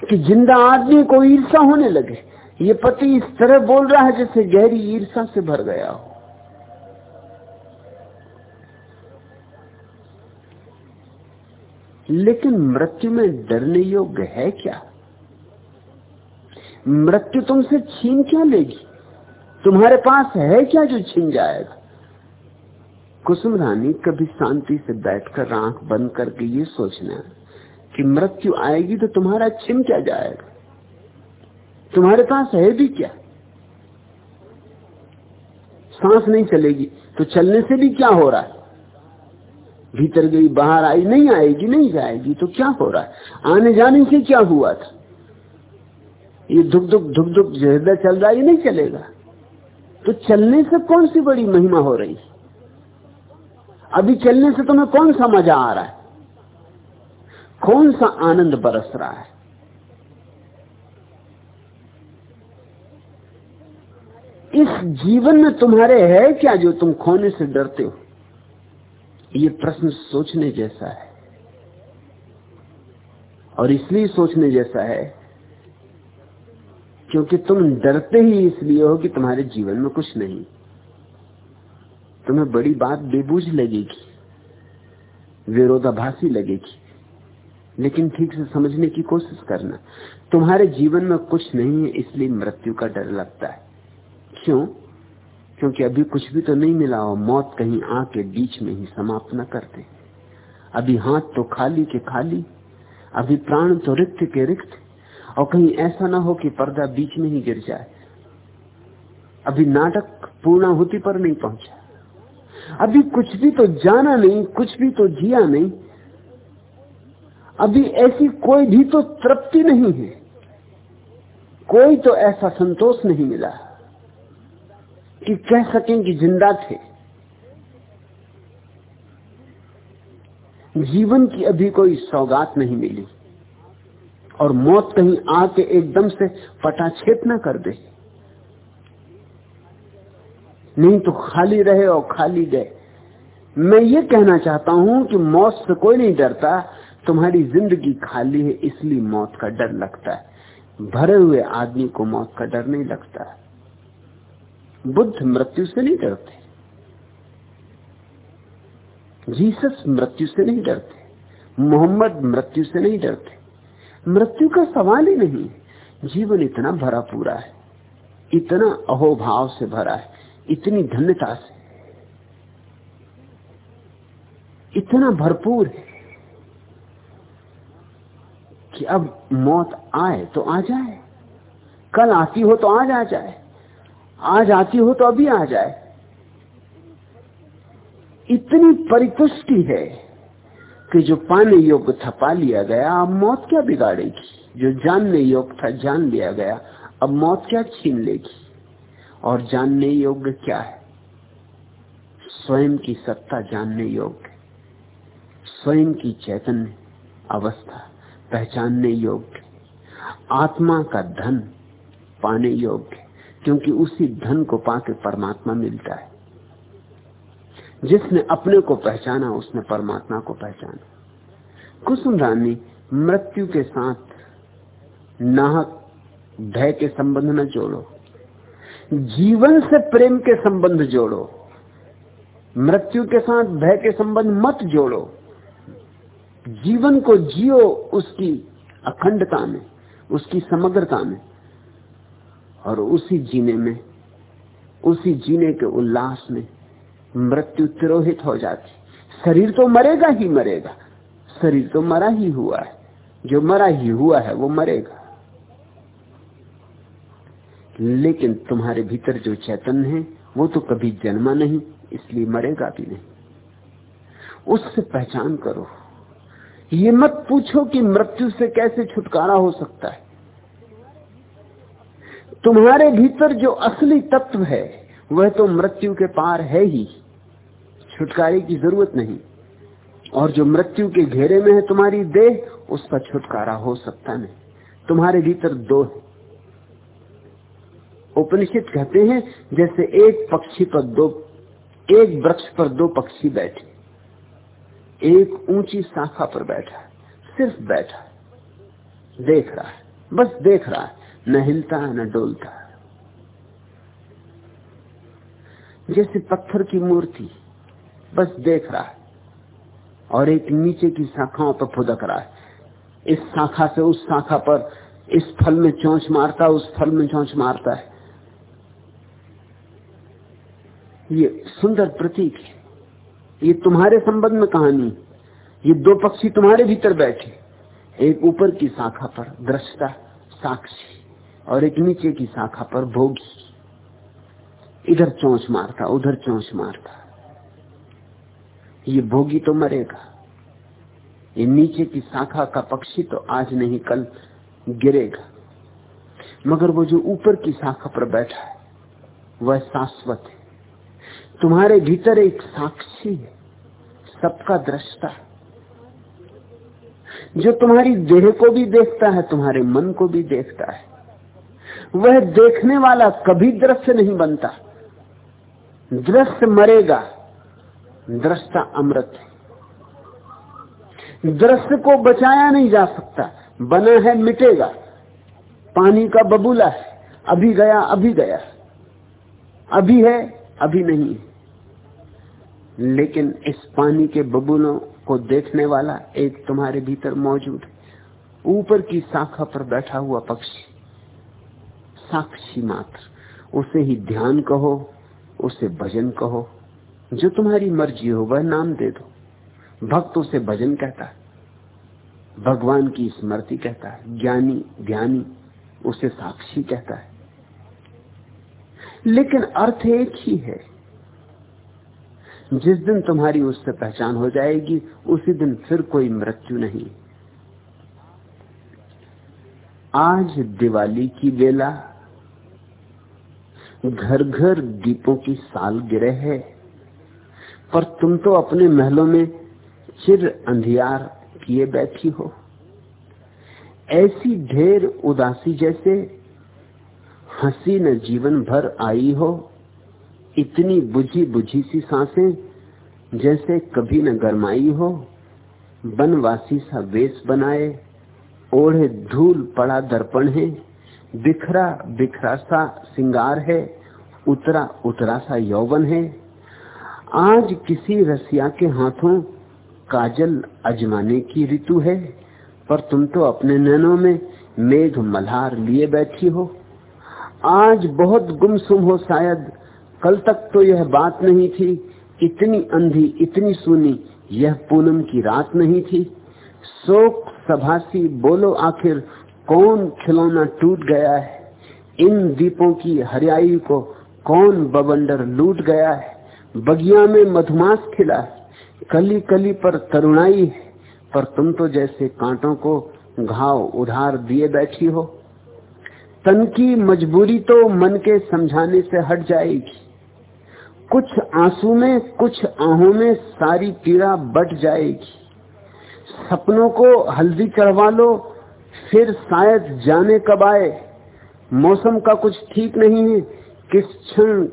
कि ज़िंदा आदमी को ईर्षा होने लगे। ये पति इस तरह बोल रहा है जैसे गहरी ईर्षा से भर गया हो। लेकिन मृत्यु में डरने योग्य है क्या? मृत्यु तुमसे छीन क्या लेगी? तुम्हारे पास है क्या जो छीन जाएगा? कुसुम रानी कभी शांति से बैठकर आँख बंद करके ये सोचना कि मृत्यु आएगी तो तुम्हारा क्या जाएगा? तुम्हारे पास है भी क्या? सांस नहीं चलेगी तो चलने से भी क्या हो रहा है? भीतर गई, बाहर आई, नहीं आएगी, नहीं जाएगी तो क्या हो रहा है? आने जाने से क्या हुआ था? ये दुख धुक दुख दुख हृदय चल रहा है, ये नहीं चलेगा। तो चलने से कौन सी बड़ी महिमा हो रही अभी चलने से तुम्हें कौन सा मज़ा आ रहा है? कौन सा आनंद बरस रहा है? इस जीवन में तुम्हारे है क्या जो तुम खोने से डरते हो? ये प्रश्न सोचने जैसा है। और इसलिए सोचने जैसा है क्योंकि तुम डरते ही इसलिए हो कि तुम्हारे जीवन में कुछ नहीं। तुम्हें बड़ी बात बेबूझ लगेगी, विरोधाभासी लगेगी। लेकिन ठीक से समझने की कोशिश करना। तुम्हारे जीवन में कुछ नहीं है, इसलिए मृत्यु का डर लगता है। क्यों? क्योंकि अभी कुछ भी तो नहीं मिला और मौत कहीं आके बीच में ही समाप्त न करते अभी हाथ तो खाली के खाली, अभी प्राण तो रिक्त के रिक्त, और कहीं ऐसा ना हो कि पर्दा बीच में ही गिर जाए। अभी नाटक पूर्णाहुति पर नहीं पहुँचा। अभी कुछ भी तो जाना नहीं, कुछ भी तो जिया नहीं। अभी ऐसी कोई भी तो तृप्ति नहीं है। कोई तो ऐसा संतोष नहीं मिला कि कह सकें कि ज़िंदा थे। जीवन की अभी कोई सौगात नहीं मिली। और मौत कहीं आके एकदम से पटाछेप ना कर दे। नहीं तो खाली रहे और खाली गए। मैं ये कहना चाहता हूँ कि मौत से कोई नहीं डरता, तुम्हारी ज़िंदगी खाली है, इसलिए मौत का डर लगता है। भरे हुए आदमी को मौत का डर नहीं लगता। बुद्ध मृत्यु से नहीं डरते। जीसस मृत्यु से नहीं डरते। मोहम्मद मृत्यु से नहीं डरते। मृत्यु का सवाल ही नहीं जीवन इतना भरा पूरा है, इतना अहोभाव से भरा है। इतनी धन्यता से। इतना भरपूर है कि अब मौत आए तो आ जाए। कल आती हो तो आज आ जाए। आज आती हो तो अभी आ जाए। इतनी परितुष्टि है कि जो पाने योग्य था पा लिया गया, अब मौत क्या बिगाड़ेगी? जो जानने योग्य था जान लिया गया, अब मौत क्या छीन लेगी? और जानने योग्य क्या है? स्वयं की सत्ता जानने योग्य। स्वयं की चैतन्य अवस्था पहचानने योग्य। आत्मा का धन पाने योग्य, क्योंकि उसी धन को पाके परमात्मा मिलता है। जिसने अपने को पहचाना, उसने परमात्मा को पहचाना। कुसुम रानी मृत्यु के साथ नाहक, भय के संबंध न जोड़ो जीवन से प्रेम के संबंध जोड़ो। मृत्यु के साथ भय के संबंध मत जोड़ो। जीवन को जियो उसकी अखंडता में, उसकी समग्रता में, और उसी जीने में, उसी जीने के उल्लास में मृत्यु तिरोहित हो जाती। शरीर तो मरेगा ही मरेगा। शरीर तो मरा ही हुआ है। जो मरा ही हुआ है, वो मरेगा। लेकिन तुम्हारे भीतर जो चैतन्य है, वो तो कभी जन्मा नहीं, इसलिए मरेगा भी नहीं। उससे पहचान करो। ये मत पूछो कि मृत्यु से कैसे छुटकारा हो सकता है। तुम्हारे भीतर जो असली तत्व है, वह तो मृत्यु के पार है ही। छुटकारे की ज़रूरत नहीं। और जो मृत्यु के घेरे में है तुम्हारी देह उसका छुटकारा हो सकता नहीं। तुम्हारे भीतर दो है। उपनिषद कहते हैं, जैसे एक पक्षी पर दो, एक वृक्ष पर दो पक्षी बैठे। एक ऊँची शाखा पर बैठा सिर्फ़ बैठा देख रहा है, बस देख रहा है, न हिलता है न डोलता। है जैसे पत्थर की मूर्ति, बस देख रहा है। और एक नीचे की शाखाओं पर फुदक रहा है। इस शाखा से उस शाखा पर, इस फल में चौंच मारता, उस फल में चौंच मारता है। ये सुंदर प्रतीक है। ये तुम्हारे संबंध में कहानी ये दो पक्षी तुम्हारे भीतर बैठे। एक ऊपर की शाखा पर दृष्टा साक्षी और एक नीचे की शाखा पर भोगी। इधर चौंच मारता, उधर चौंच मारता। ये भोगी तो मरेगा। ये नीचे की शाखा का पक्षी तो आज नहीं, कल गिरेगा। मगर वो जो ऊपर की शाखा पर बैठा है, वह शाश्वत है। तुम्हारे भीतर एक साक्षी है, सबका दृष्टा जो तुम्हारी देह को भी देखता है, तुम्हारे मन को भी देखता है। वह देखने वाला कभी दृश्य नहीं बनता। दृश्य मरेगा दृष्टा अमृत है। दृश्य को बचाया नहीं जा सकता, बना है, मिटेगा। पानी का बबूला है, अभी गया अभी गया। अभी है, अभी नहीं है। लेकिन इस पानी के बबूलों को देखने वाला एक तुम्हारे भीतर मौजूद है। ऊपर की शाखा पर बैठा हुआ पक्षी, साक्षी मात्र। उसे ही ध्यान कहो, उसे भजन कहो। जो तुम्हारी मर्ज़ी हो, वह नाम दे दो। भक्त उसे भजन कहता है। भगवान की स्मृति कहता है। ज्ञानी ध्यानी उसे साक्षी कहता है। लेकिन अर्थ एक ही है। जिस दिन तुम्हारी उससे पहचान हो जाएगी, उसी दिन फिर कोई मृत्यु नहीं। आज दिवाली की वेला घर घर दीपों की साल गिरे है, पर तुम तो अपने महलों में चिर अंधियार किए बैठी हो। ऐसी ढेर उदासी जैसे हँसी न जीवन भर आई हो इतनी बुझी बुझी सी साँसें, जैसे कभी न गरमाई हो, बनवासी सा वेश बनाए, ओढ़े धूल पड़ा दर्पण है, बिखरा बिखरा सा सिंगार है, उतरा उतरा सा यौवन है। आज किसी रसिया के हाथों काजल अजमाने की ऋतु है, पर तुम तो अपने नैनों में मेघ मल्हार लिए बैठी हो। आज बहुत गुमसुम हो शायद कल तक तो यह बात नहीं थी, इतनी अंधी, इतनी सुनी, यह पूनम की रात नहीं थी। शोक सभासी, बोलो आखिर, कौन खिलौना टूट गया है? इन दीपों की हरियाई को कौन बवंडर लूट गया है? बगिया में मधुमास खिला है कली कली पर तरुणाई है, पर तुम तो जैसे कांटों को घाव उधार दिए बैठी हो। तन की मजबूरी तो मन के समझाने से हट जाएगी। कुछ आँसू में, कुछ आहों में सारी पीड़ा बट जाएगी। सपनों को हल्दी चढ़वा लो, फिर शायद जाने कब आए। मौसम का कुछ ठीक नहीं है, किस क्षण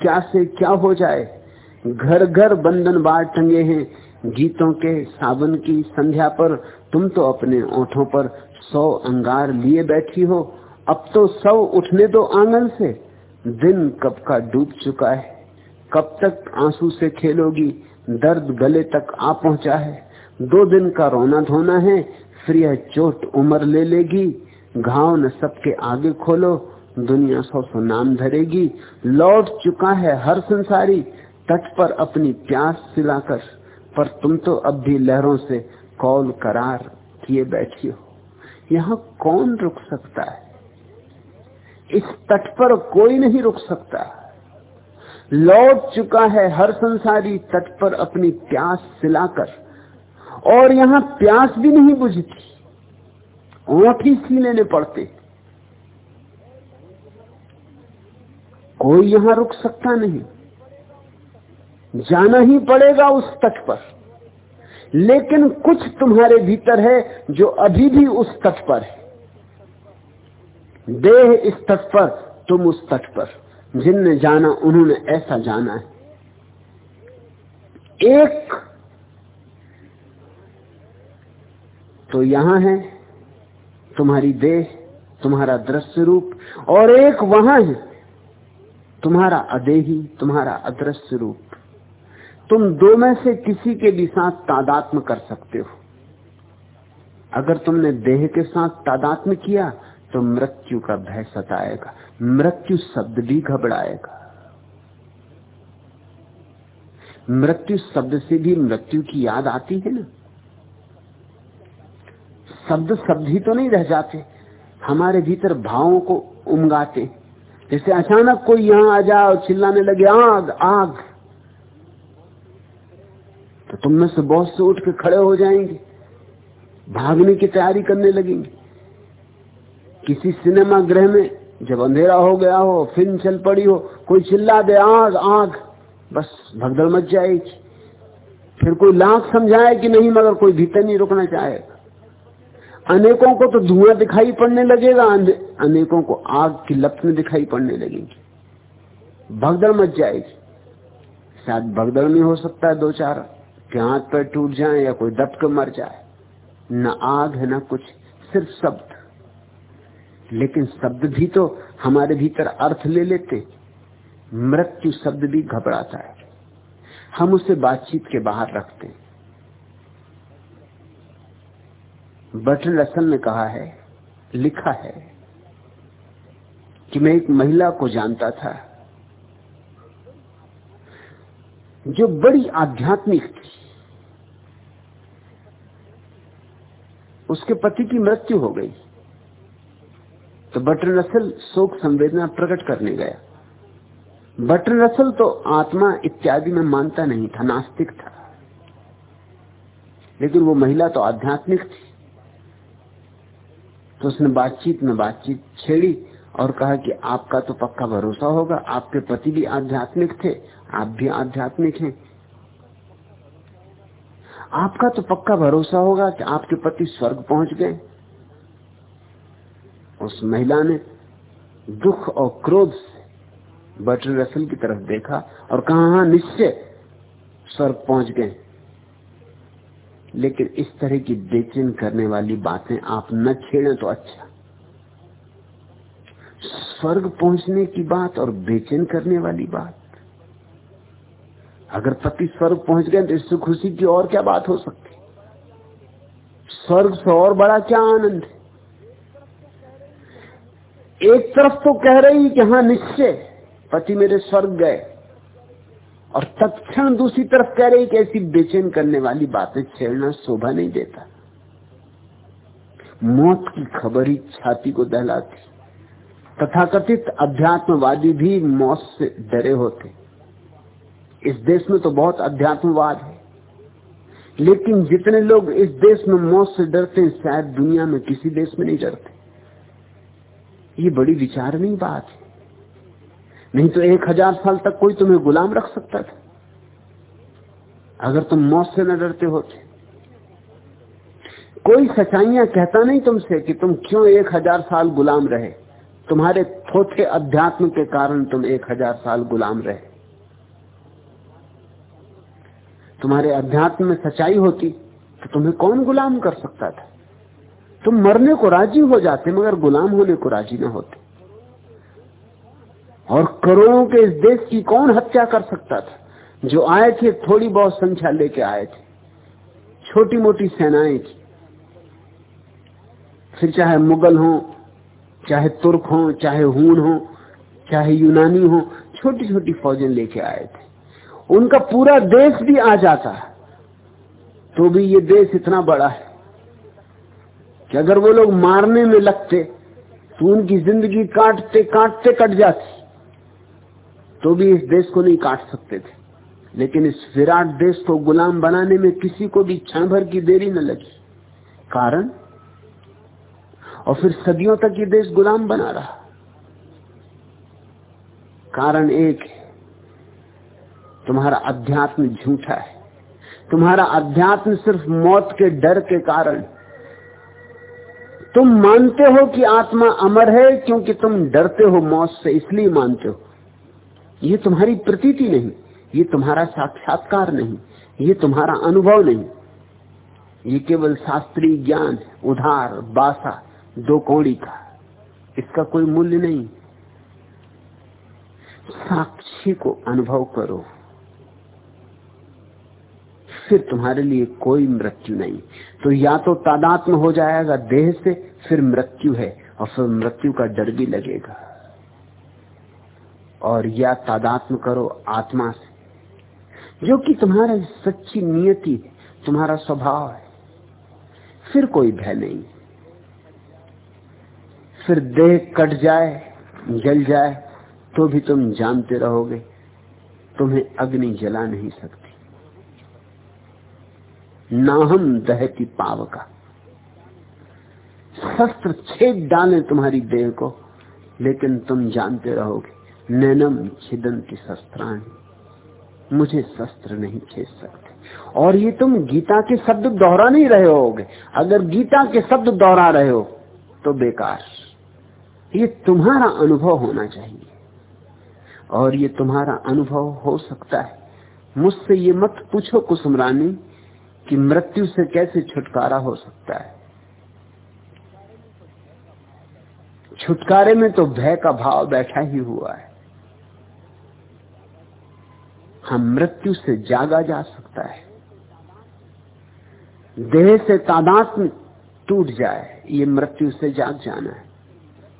क्या से क्या हो जाए। घर घर बंधन बार टंगे हैं, गीतों के सावन की संध्या पर तुम तो अपने ओठों पर सौ अंगार लिए बैठी हो। अब तो सौ उठने दो आँगन से, दिन कब का डूब चुका है। कब तक आँसू से खेलोगी? दर्द गले तक आ पहुँचा है। दो दिन का रोना धोना है, फिर यह चोट उम्र ले लेगी। घाव न सबके आगे खोलो, दुनिया सौ सौ नाम धरेगी। लौट चुका है हर संसारी, तट पर अपनी प्यास सिलाकर। पर तुम तो अब भी लहरों से कौल करार किए बैठी हो। यहाँ कौन रुक सकता है? इस तट पर कोई नहीं रुक सकता। लौट चुका है हर संसारी तट पर अपनी प्यास सिलाकर। और यहाँ प्यास भी नहीं बुझती। ओठ ही सी लेने पड़ते। कोई यहाँ रुक सकता नहीं। जाना ही पड़ेगा उस तट पर। लेकिन कुछ तुम्हारे भीतर है जो अभी भी उस तट पर है। देह इस तट पर, तुम उस तट पर। जिनने जाना, उन्होंने ऐसा जाना है। एक तो यहाँ है, तुम्हारी देह, तुम्हारा दृश्य रूप, और एक वहाँ है, तुम्हारा अदेही, तुम्हारा अदृश्य रूप। तुम दो में से किसी के भी साथ तादात्म कर सकते हो। अगर तुमने देह के साथ तादात्म किया तो मृत्यु का भय सताएगा। मृत्यु शब्द भी घबराएगा। मृत्यु शब्द से भी मृत्यु की याद आती है ना? शब्द शब्द ही तो नहीं रह जाते, हमारे भीतर भावों को उमगाते। जैसे अचानक कोई यहाँ आ जाए और चिल्लाने लगे, आग आग। तो तुम में से बहुत से उठ के खड़े हो जाएँगे, भागने की तैयारी करने लगेंगे। किसी सिनेमा गृह में जब अंधेरा हो गया हो, फ़िल्म चल पड़ी हो, कोई चिल्ला दे, आग आग, बस भगदड़ मच जाएगी। फिर कोई लाख समझाए कि नहीं, मगर कोई भीतर नहीं रुकना चाहेगा। अनेकों को तो धुआँ दिखाई पड़ने लगेगा अनेकों को आग की लपटें दिखाई पड़ने लगेंगी। भगदड़ मच जाएगी। शायद भगदड़ नहीं हो सकता है दो चार के हाथ पैर टूट जाए या कोई दब के मर जाए। न आग है, न कुछ, सिर्फ़ शब्द। लेकिन शब्द भी तो हमारे भीतर अर्थ ले लेते, मृत्यु शब्द भी घबराता है। हम उसे बातचीत के बाहर रखते बटन रसल ने कहा है, लिखा है कि मैं एक महिला को जानता था, जो बड़ी आध्यात्मिक थी। उसके पति की मृत्यु हो गई। तो बटन रसल शोक संवेदना प्रकट करने गया। बटन रसल तो आत्मा इत्यादि में मानता नहीं था, नास्तिक था। लेकिन वो महिला तो आध्यात्मिक थी। तो उसने बातचीत में बातचीत छेड़ी और कहा कि आपका तो पक्का भरोसा होगा, आपके पति भी आध्यात्मिक थे, आप भी आध्यात्मिक हैं। आपका तो पक्का भरोसा होगा कि आपके पति स्वर्ग पहुँच गए। उस महिला ने दुख और क्रोध से बटर रसल की तरफ़ देखा और कहा हाँ निश्चय स्वर्ग पहुँच गए। लेकिन इस तरह की बेचैन करने वाली बातें आप न छेड़ें तो अच्छा। स्वर्ग पहुँचने की बात और बेचैन करने वाली बात। अगर पति स्वर्ग पहुँच गए तो इससे खुशी की और क्या बात हो सकती? स्वर्ग से और बड़ा क्या आनंद है? एक तरफ़ तो कह रही कि हाँ निश्चय, पति मेरे स्वर्ग गए। और तत्क्षण दूसरी तरफ़ कह रही कि ऐसी बेचैन करने वाली बातें छेड़ना शोभा नहीं देता। मौत की खबर ही छाती को दहलाती। तथाकथित अध्यात्मवादी भी मौत से डरे होते। इस देश में तो बहुत अध्यात्मवाद है। लेकिन जितने लोग इस देश में मौत से डरते हैं, शायद दुनिया में किसी देश में नहीं डरते। ये बड़ी विचार नहीं बात है। नहीं तो एक हज़ार साल तक कोई तुम्हें गुलाम रख सकता था। अगर तुम मौत से न डरते होते। कोई सच्चाइयाँ कहता नहीं तुमसे कि तुम क्यों एक हज़ार साल गुलाम रहे। तुम्हारे थोथे अध्यात्म के कारण तुम एक हज़ार साल गुलाम रहे। तुम्हारे अध्यात्म में सच्चाई होती तो तुम्हें कौन गुलाम कर सकता था? तुम मरने को राज़ी हो जाते, मगर गुलाम होने को राज़ी ना होते। और करोड़ों के इस देश की कौन हत्या कर सकता था? जो आए थे, थोड़ी बहुत संख्या लेके आए थे। छोटी मोटी सेनाएँ थी। फिर चाहे मुगल हो, चाहे तुर्क हो, चाहे हून हो, चाहे यूनानी हो छोटी छोटी फौजें लेके आए थे। उनका पूरा देश भी आ जाता। है तो भी ये देश इतना बड़ा है। कि अगर वो लोग मारने में लगते तो उनकी ज़िंदगी काटते काटते कट जाती। तो भी इस देश को नहीं काट सकते थे। लेकिन इस विराट देश को गुलाम बनाने में किसी को भी क्षण भर की देरी न लगी। कारण? और फिर सदियों तक ये देश गुलाम बना रहा। कारण एक है, तुम्हारा अध्यात्म झूठा है। तुम्हारा अध्यात्म सिर्फ़ मौत के डर के कारण तुम मानते हो कि आत्मा अमर है क्योंकि तुम डरते हो, मौत से इसलिए मानते हो। ये तुम्हारी प्रतीति नहीं, ये तुम्हारा साक्षात्कार नहीं, ये तुम्हारा अनुभव नहीं। ये केवल शास्त्रीय ज्ञान, उधार, बासा, दो कौड़ी का। इसका कोई मूल्य नहीं। साक्षी को अनुभव करो। फिर तुम्हारे लिए कोई मृत्यु नहीं। तो या तो तादात्म हो जाएगा देह से, फिर मृत्यु है, और फिर मृत्यु का डर भी लगेगा। और या तादात्म करो आत्मा से। जो कि तुम्हारा सच्ची नियति है तुम्हारा स्वभाव है। फिर कोई भय नहीं। फिर देह कट जाए, जल जाए तो भी तुम जानते रहोगे, तुम्हें अग्नि जला नहीं सकती। ना हम दहती पाव का शस्त्र छेद डाले तुम्हारी देह को, लेकिन तुम जानते रहोगे, नैनम छिदन की शस्त्राणी। मुझे शस्त्र नहीं छेद सकते। और ये तुम गीता के शब्द दोहरा नहीं रहे होगे। अगर गीता के शब्द दोहरा रहे हो तो बेकार। ये तुम्हारा अनुभव होना चाहिए। और ये तुम्हारा अनुभव हो सकता है। मुझसे ये मत पूछो कुसुमरानी कि मृत्यु से कैसे छुटकारा हो सकता है? छुटकारे में तो भय का भाव बैठा ही हुआ है। हम मृत्यु से जागा जा सकता है। देह से तादात टूट जाए, ये मृत्यु से जाग जाना है।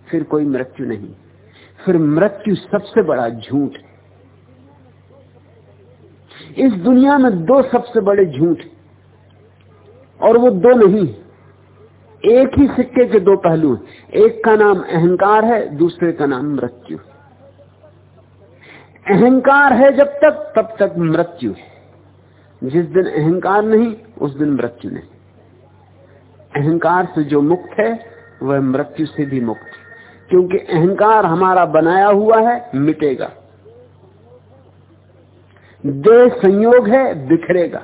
फिर कोई मृत्यु नहीं। फिर मृत्यु सबसे बड़ा झूठ है। इस दुनिया में दो सबसे बड़े झूठ और वो दो नहीं, एक ही सिक्के के दो पहलू एक का नाम अहंकार है, दूसरे का नाम मृत्यु। अहंकार है जब तक, तब तक मृत्यु है। जिस दिन अहंकार नहीं, उस दिन मृत्यु नहीं। अहंकार से जो मुक्त है, वह मृत्यु से भी मुक्त है। क्योंकि अहंकार हमारा बनाया हुआ है, मिटेगा। देह संयोग है, बिखरेगा।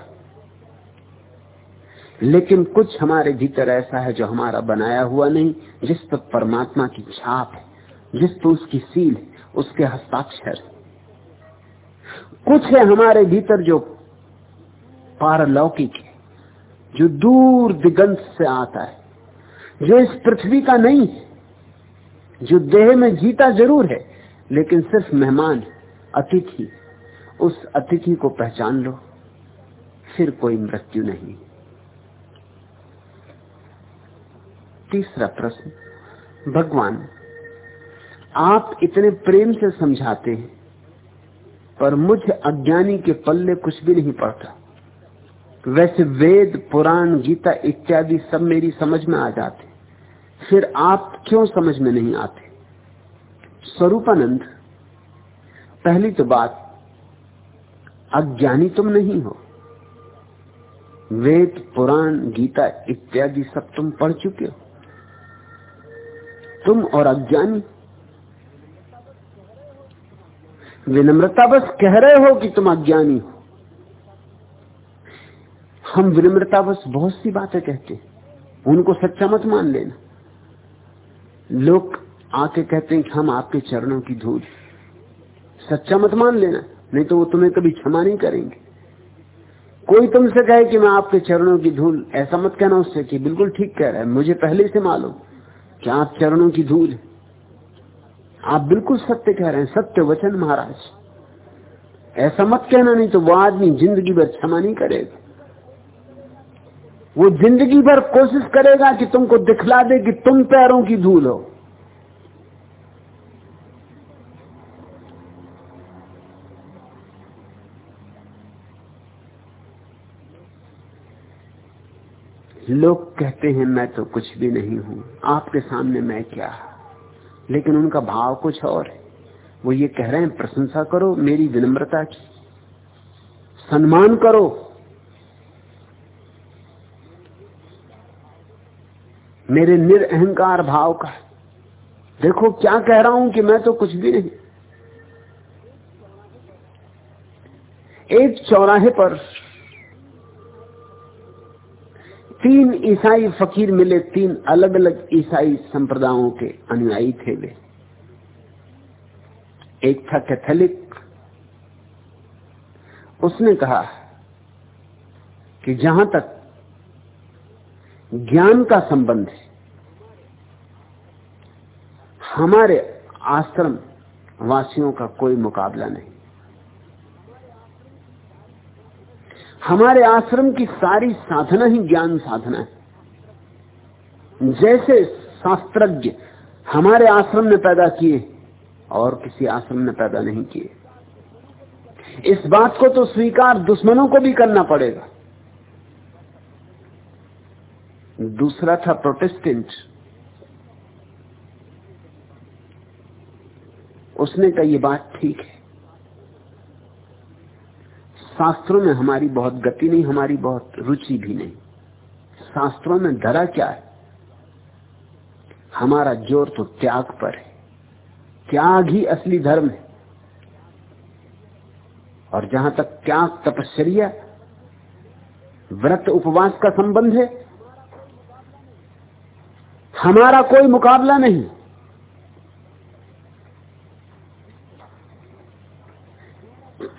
लेकिन कुछ हमारे भीतर ऐसा है जो हमारा बनाया हुआ नहीं, जिस पर परमात्मा की छाप है, जिस पर उसकी सील है, उसके हस्ताक्षर कुछ है हमारे भीतर जो पारलौकिक है, जो दूर दिगंत से आता है, जो इस पृथ्वी का नहीं है, जो देह में जीता ज़रूर है, लेकिन सिर्फ़ मेहमान अतिथि। उस अतिथि को पहचान लो, फिर कोई मृत्यु नहीं। तीसरा प्रश्न, भगवान, आप इतने प्रेम से समझाते हैं, पर मुझ अज्ञानी के पल्ले कुछ भी नहीं पड़ता। वैसे वेद, पुराण, गीता इत्यादि सब मेरी समझ में आ जाते फिर आप क्यों समझ में नहीं आते? स्वरूपानंद, पहली तो बात, अज्ञानी तुम नहीं हो। वेद, पुराण, गीता इत्यादि सब तुम पढ़ चुके हो। तुम और अज्ञानी। विनम्रता बस कह रहे हो कि तुम अज्ञानी हो। हम विनम्रता बस बहुत सी बातें कहते हैं। उनको सच्चा मत मान लेना। लोग आके कहते हैं कि हम आपके चरणों की धूल सच्चा मत मान लेना, नहीं तो वो तुम्हें कभी क्षमा नहीं करेंगे। कोई तुमसे कहे कि मैं आपके चरणों की धूल, ऐसा मत कहना उससे कि बिल्कुल ठीक कह रहा है, मुझे पहले से मालूम। कि आप चरणों की धूल है। आप बिल्कुल सत्य कह रहे हैं, सत्य वचन महाराज। ऐसा मत कहना, नहीं तो वो आदमी ज़िंदगी भर क्षमा नहीं करेगा। वो ज़िंदगी भर कोशिश करेगा कि तुमको दिखला दे कि तुम पैरों की धूल हो। लोग कहते हैं, मैं तो कुछ भी नहीं हूँ। आपके सामने मैं क्या लेकिन उनका भाव कुछ और है। वो ये कह रहे हैं, प्रशंसा करो मेरी विनम्रता की। सम्मान करो। मेरे निरअहकार भाव का देखो, क्या कह रहा हूँ कि मैं तो कुछ भी नहीं। एक चौराहे पर तीन ईसाई फकीर मिले, तीन अलग अलग ईसाई संप्रदायों के अनुयायी थे वे। एक था कैथोलिक। उसने कहा कि जहाँ तक ज्ञान का संबंध है, हमारे आश्रम वासियों का कोई मुकाबला नहीं। हमारे आश्रम की सारी साधना ही ज्ञान साधना है। जैसे शास्त्रज्ञ हमारे आश्रम ने पैदा किए, और किसी आश्रम ने पैदा नहीं किए। इस बात को तो स्वीकार दुश्मनों को भी करना पड़ेगा। दूसरा था प्रोटेस्टेंट। उसने कहा यह बात ठीक है। शास्त्रों में हमारी बहुत गति नहीं, हमारी बहुत रुचि भी नहीं। शास्त्रों में धरा क्या है? हमारा ज़ोर तो त्याग पर है। त्याग ही असली धर्म है। और जहाँ तक त्याग, तपश्चर्या, व्रत, उपवास का संबंध है, हमारा कोई मुकाबला नहीं।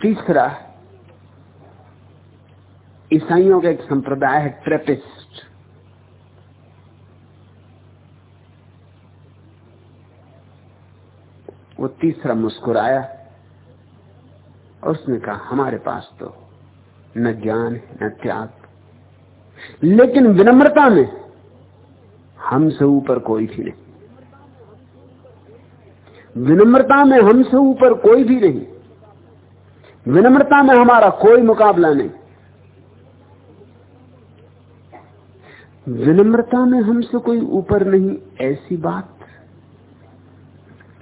तीसरा ईसाइयों का एक संप्रदाय है ट्रेपिस्ट। वो तीसरा मुस्कुराया और उसने कहा, हमारे पास तो न ज्ञान न त्याग। लेकिन विनम्रता में हमसे ऊपर कोई भी नहीं। विनम्रता में हमसे ऊपर कोई भी नहीं। विनम्रता में हमारा कोई मुकाबला नहीं। विनम्रता में हमसे कोई ऊपर नहीं, ऐसी बात।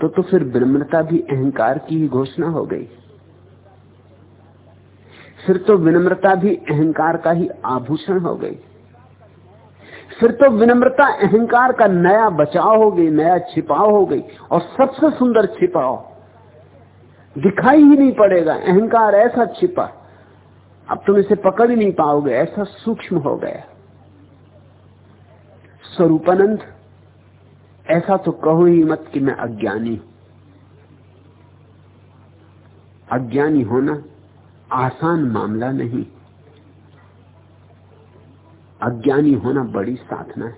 तो तो फिर विनम्रता भी अहंकार की ही घोषणा हो गई। फिर तो विनम्रता भी अहंकार का ही आभूषण हो गई। फिर तो विनम्रता अहंकार का नया बचाव हो गई, नया छिपाव हो गई, और सबसे सुंदर छिपाव। दिखाई ही नहीं पड़ेगा, अहंकार ऐसा छिपा। अब तुम इसे पकड़ ही नहीं पाओगे, ऐसा सूक्ष्म हो गया। स्वरूपानंद, ऐसा तो कहो ही मत कि मैं अज्ञानी अज्ञानी होना आसान मामला नहीं। अज्ञानी होना बड़ी साधना है।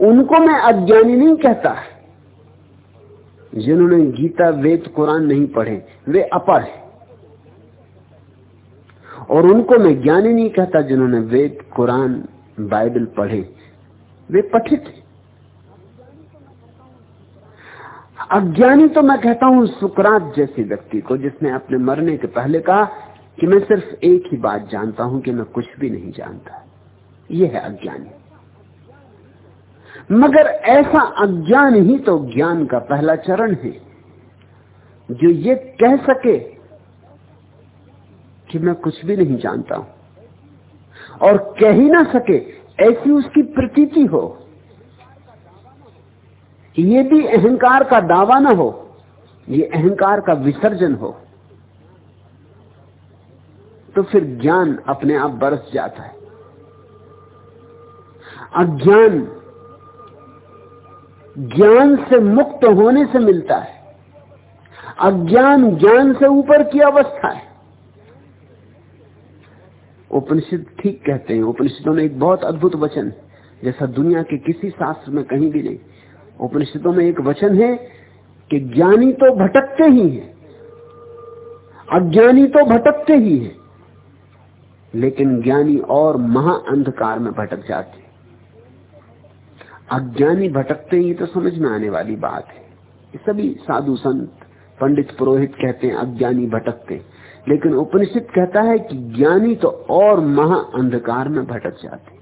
उनको मैं अज्ञानी नहीं कहता। जिन्होंने गीता, वेद, कुरान नहीं पढ़े, वे अपर है। और उनको मैं ज्ञानी नहीं कहता जिन्होंने वेद, कुरान बाइबल पढ़े, वे पठित अज्ञानी तो मैं कहता हूँ, सुकरात जैसे व्यक्ति को, जिसने अपने मरने के पहले कहा कि मैं सिर्फ़ एक ही बात जानता हूँ कि मैं कुछ भी नहीं जानता। यह है अज्ञानी। मगर ऐसा अज्ञान ही तो ज्ञान का पहला चरण है, जो ये कह सके कि मैं कुछ भी नहीं जानता हूँ। और कह ही ना सके, ऐसी उसकी प्रतीति हो ये भी अहंकार का दावा ना हो, ये अहंकार का विसर्जन हो तो फिर ज्ञान अपने आप बरस जाता है। अज्ञान ज्ञान से मुक्त होने से मिलता है। अज्ञान ज्ञान से ऊपर की अवस्था है। उपनिषद ठीक कहते हैं। उपनिषदों में एक बहुत अद्भुत वचन, जैसा दुनिया के किसी शास्त्र में कहीं भी नहीं। उपनिषदों में एक वचन है कि ज्ञानी तो भटकते ही हैं, अज्ञानी तो भटकते ही हैं, लेकिन ज्ञानी और महा अंधकार में भटक जाते अज्ञानी भटकते ही तो समझ में आने वाली बात है। सभी साधु संत, पंडित, पुरोहित कहते हैं, अज्ञानी भटकते लेकिन उपनिषद कहता है कि ज्ञानी तो और महा अंधकार में भटक जाते।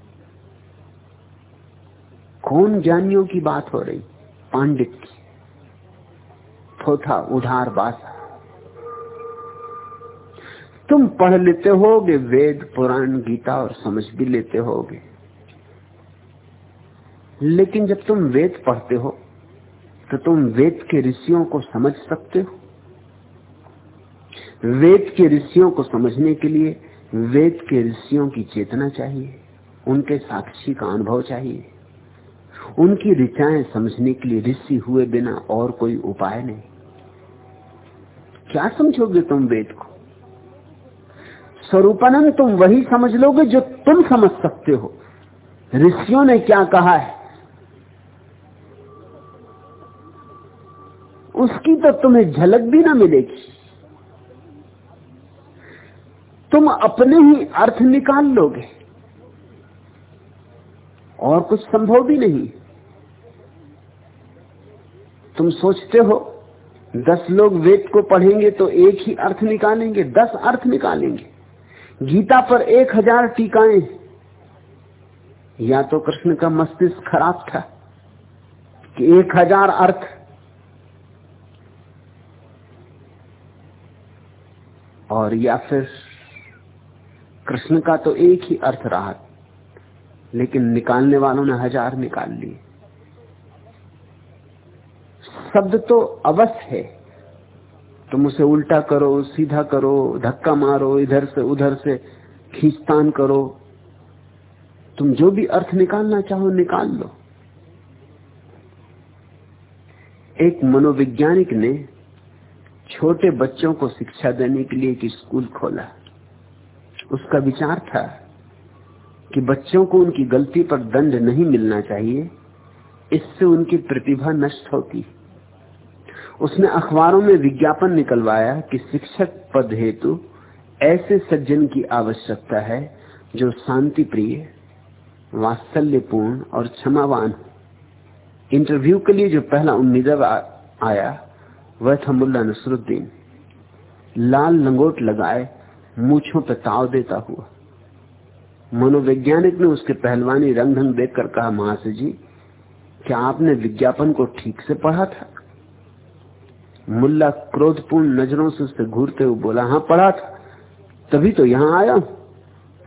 कौन ज्ञानियों की बात हो रही? पांडित की। थोथा, उधार, बासा। तुम पढ़ लेते होगे, वेद, पुराण, गीता और समझ भी लेते होगे। लेकिन जब तुम वेद पढ़ते हो तो तुम वेद के ऋषियों को समझ सकते हो। वेद के ऋषियों को समझने के लिए वेद के ऋषियों की चेतना चाहिए, उनके साक्षी का अनुभव चाहिए। उनकी ऋचाएँ समझने के लिए ऋषि हुए बिना और कोई उपाय नहीं। क्या समझोगे तुम वेद को? स्वरूपानंद तुम वही समझ लोगे जो तुम समझ सकते हो। ऋषियों ने क्या कहा है? उसकी तो तुम्हें झलक भी ना मिलेगी। तुम अपने ही अर्थ निकाल लोगे। और कुछ संभव भी नहीं। तुम सोचते हो, दस लोग वेद को पढ़ेंगे तो एक ही अर्थ निकालेंगे, दस अर्थ निकालेंगे। गीता पर एक हज़ार टीकाएँ। या तो कृष्ण का मस्तिष्क खराब था कि एक हज़ार अर्थ। और या फिर कृष्ण का तो एक ही अर्थ रहा लेकिन निकालने वालों ने हज़ार निकाल लिए। शब्द तो अवश्य है, तुम उसे उल्टा करो, सीधा करो, धक्का मारो, इधर से उधर से खींचतान करो। तुम जो भी अर्थ निकालना चाहो निकाल लो। एक मनोवैज्ञानिक ने छोटे बच्चों को शिक्षा देने के लिए एक स्कूल खोला। उसका विचार था कि बच्चों को उनकी गलती पर दंड नहीं मिलना चाहिए, इससे उनकी प्रतिभा नष्ट होती। उसने अखबारों में विज्ञापन निकलवाया कि शिक्षक पद हेतु ऐसे सज्जन की आवश्यकता है जो शांति प्रिय वात्सल्यपूर्ण और क्षमावान इंटरव्यू के लिए जो पहला उम्मीदवार आया, वह था मुल्ला नसरुद्दीन। लाल लंगोट लगाए मूछों पर ताव देता हुआ। मनोवैज्ञानिक ने उसके पहलवानी रंग ढंग देखकर कहा, महाशय जी, क्या आपने विज्ञापन को ठीक से पढ़ा था? मुल्ला क्रोधपूर्ण नज़रों से उससे घूरते हुए बोला हाँ पढ़ा था। तभी तो यहाँ आया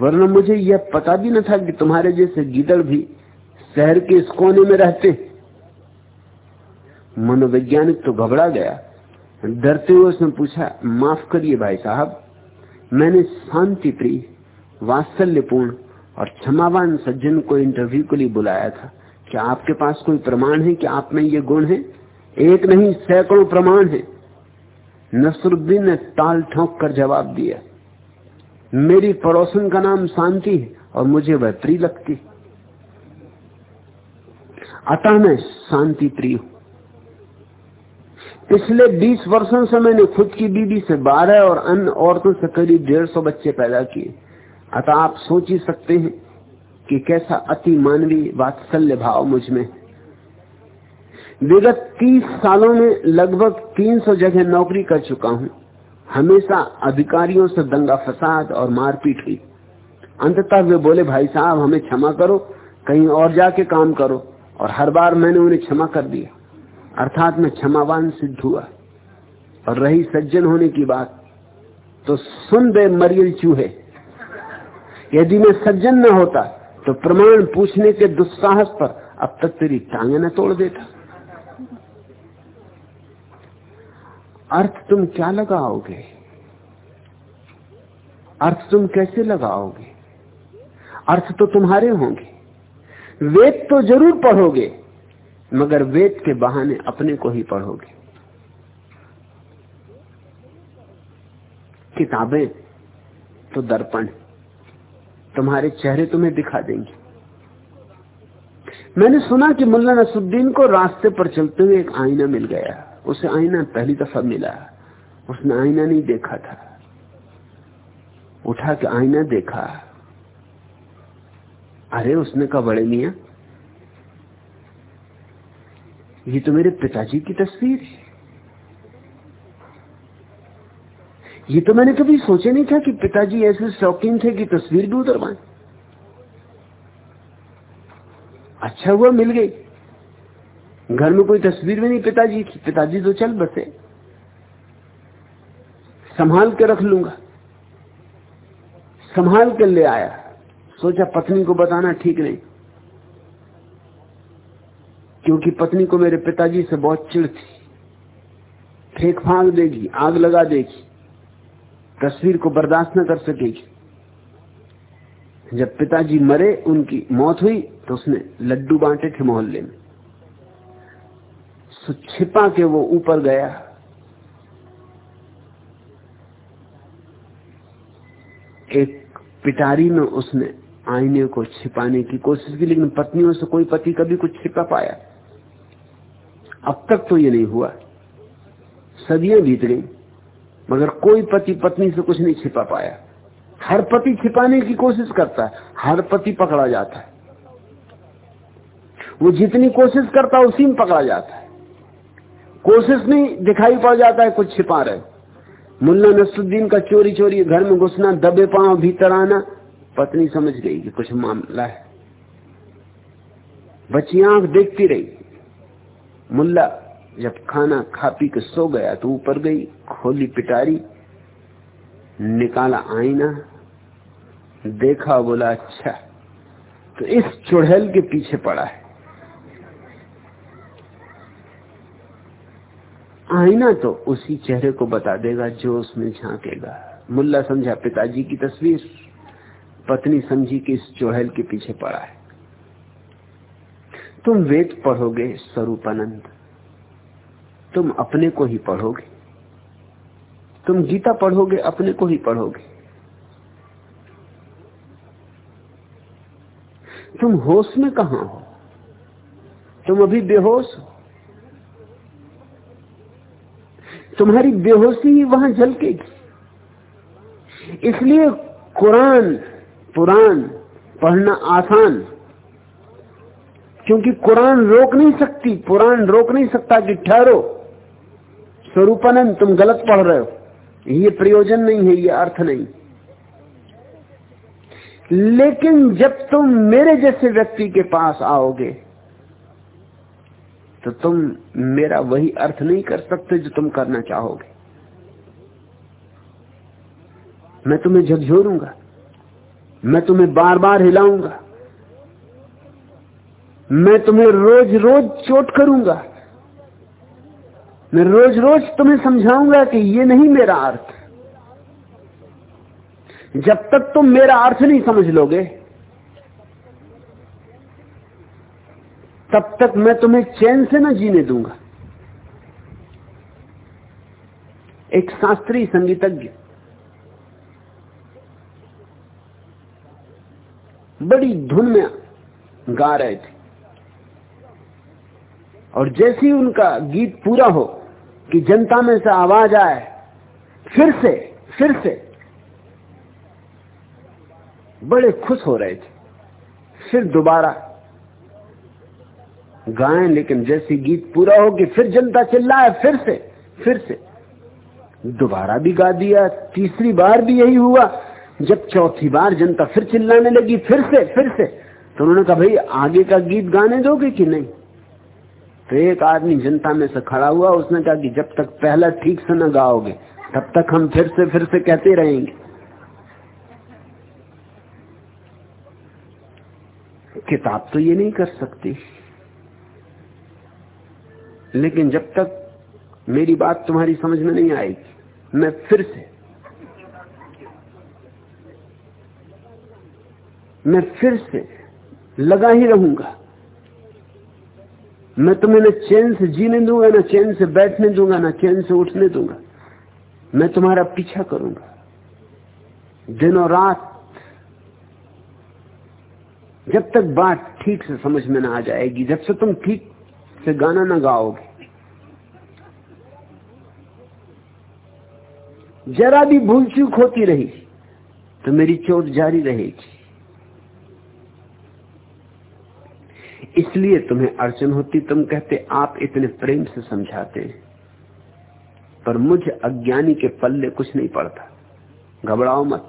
वरना मुझे यह पता भी न था कि तुम्हारे जैसे गिदड़ भी शहर के इस कोने में रहते मनोवैज्ञानिक तो घबरा गया। डरते हुए उसने पूछा, माफ़ करिए भाई साहब मैंने शांति प्रिय वात्सल्यपूर्ण और क्षमावान सज्जन को इंटरव्यू के लिए बुलाया था। क्या आपके पास कोई प्रमाण है कि आप में ये गुण है? एक नहीं, सैकड़ों प्रमाण है। नसरुद्दीन ने ताल ठोंक कर जवाब दिया, मेरी पड़ोसन का नाम शांति है और मुझे वह प्रिय लगती अतः मैं शांति प्रिय हूँ। पिछले 20 वर्षों से मैंने खुद की बीबी से 12 और अन्य औरतों से करीब डेढ़ सौ बच्चे पैदा किए। अतः आप सोच ही सकते हैं कि कैसा अति मानवीय वात्सल्य भाव मुझमें विगत 30 सालों में लगभग 300 जगह नौकरी कर चुका हूँ। हमेशा अधिकारियों से दंगा फसाद और मारपीट हुई। अंततः वे बोले, भाई साहब, हमें क्षमा करो, कहीं और जाके काम करो। और हर बार मैंने उन्हें क्षमा कर दिया। अर्थात मैं क्षमावान सिद्ध हुआ। और रही सज्जन होने की बात तो सुन दे मरियल चूहे। यदि मैं सज्जन न होता तो प्रमाण पूछने के दुस्साहस पर अब तक तेरी टांगे न तोड़ देता। अर्थ तुम क्या लगाओगे? अर्थ तुम कैसे लगाओगे? अर्थ तो तुम्हारे होंगे। वेद तो ज़रूर पढ़ोगे। मगर वेद के बहाने अपने को ही पढ़ोगे। किताबें तो दर्पण, तुम्हारे चेहरे तुम्हें दिखा देंगे। मैंने सुना कि मुल्ला नसुद्दीन को रास्ते पर चलते हुए एक आईना मिल गया। उसे आईना पहली दफ़ा मिला। उसने आईना नहीं देखा था। उठा के आईना देखा। अरे, उसने कहा, बड़े मिया ये तो मेरे पिताजी की तस्वीर है। ये तो मैंने कभी सोचा नहीं था कि पिताजी ऐसे शौकीन थे कि तस्वीर भी उतरवाए अच्छा हुआ मिल गई। घर में कोई तस्वीर भी नहीं पिताजी की। पिताजी तो चल बसे। संभाल के रख लूँगा। संभाल के ले आया। सोचा पत्नी को बताना ठीक नहीं। क्योंकि पत्नी को मेरे पिताजी से बहुत चिड़ थी। फेंक फांक देगी, आग लगा देगी, तस्वीर को बर्दाश्त न कर सकेगी। जब पिताजी मरे, उनकी मौत हुई तो उसने लड्डू बांटे थे मोहल्ले में। छिपा के वो ऊपर गया। एक पिटारी में उसने आईने को छिपाने की कोशिश की, लेकिन पत्नियों से कोई पति कभी कुछ छिपा पाया। अब तक तो ये नहीं हुआ। सदियाँ बीत गई, मगर कोई पति पत्नी से कुछ नहीं छिपा पाया। हर पति छिपाने की कोशिश करता है, हर पति पकड़ा जाता है। वो जितनी कोशिश करता है, उसी में पकड़ा जाता है। कोशिश नहीं दिखाई पड़ जाता है, कुछ छिपा रहे। मुल्ला नसरुद्दीन का चोरी चोरी घर में घुसना, दबे पाँव, भीतर आना, पत्नी समझ गई कि कुछ मामला है। बच्ची आँख देखती रही। मुल्ला जब खाना खा पी के सो गया तो ऊपर गई, खोली पिटारी, निकाला आईना, देखा, बोला अच्छा तो इस चुड़ैल के पीछे पड़ा है। आईना तो उसी चेहरे को बता देगा जो उसमें झांकेगा। मुल्ला समझा, पिताजी की तस्वीर, पत्नी समझी कि इस चुड़ैल के पीछे पड़ा है। तुम वेद पढ़ोगे, स्वरूपानंद। तुम अपने को ही पढ़ोगे। तुम गीता पढ़ोगे, अपने को ही पढ़ोगे। तुम होश में कहा हो? तुम अभी बेहोश हो? तुम्हारी बेहोशी ही वहाँ झलकेगी इसलिए कुरान, पुराण पढ़ना आसान। क्योंकि कुरान रोक नहीं सकती पुराण रोक नहीं सकता कि ठहरो। स्वरूपानंद, तुम गलत पढ़ रहे हो। ये प्रयोजन नहीं है, ये अर्थ नहीं। लेकिन जब तुम मेरे जैसे व्यक्ति के पास आओगे तो तुम मेरा वही अर्थ नहीं कर सकते जो तुम करना चाहोगे। मैं तुम्हें झकझोरूँगा। मैं तुम्हें बार बार हिलाऊँगा। मैं तुम्हें रोज रोज चोट करूँगा। मैं रोज रोज तुम्हें समझाऊँगा कि ये नहीं मेरा अर्थ। जब तक तुम मेरा अर्थ नहीं समझ लोगे, तब तक मैं तुम्हें चैन से ना जीने दूँगा। एक शास्त्रीय संगीतज्ञ बड़ी धुन में गा रहे थे। और जैसे ही उनका गीत पूरा हो कि जनता में से आवाज़ आए, फिर से फिर से, बड़े खुश हो रहे थे। फिर दोबारा गाएँ, लेकिन जैसे गीत पूरा हो कि फिर जनता चिल्लाए, फिर से फिर से। दोबारा भी गा दिया, तीसरी बार भी यही हुआ। जब चौथी बार जनता फिर चिल्लाने लगी, फिर से फिर से तो उन्होंने कहा, भाई, आगे का गीत गाने दोगे कि नहीं? तो एक आदमी जनता में से खड़ा हुआ, उसने कहा कि जब तक पहला ठीक से न गाओगे, तब तक हम फिर से फिर से कहते रहेंगे। किताब तो ये नहीं कर सकती। लेकिन जब तक मेरी बात तुम्हारी समझ में नहीं आएगी, मैं फिर से, मैं फिर से लगा ही रहूँगा। मैं तुम्हें न चैन से जीने दूँगा न चैन से बैठने दूँगा न चैन से उठने दूँगा मैं तुम्हारा पीछा करूँगा दिन और रात जब तक बात ठीक से समझ में ना आ जाएगी जब से तुम ठीक से गाना ना गाओगे जरा भी भूल चूक होती रही तो मेरी चोट जारी रहेगी इसलिए तुम्हें अड़चन होती, तुम कहते, आप इतने प्रेम से समझाते पर मुझे अज्ञानी के पल्ले कुछ नहीं पड़ता। घबराओ मत।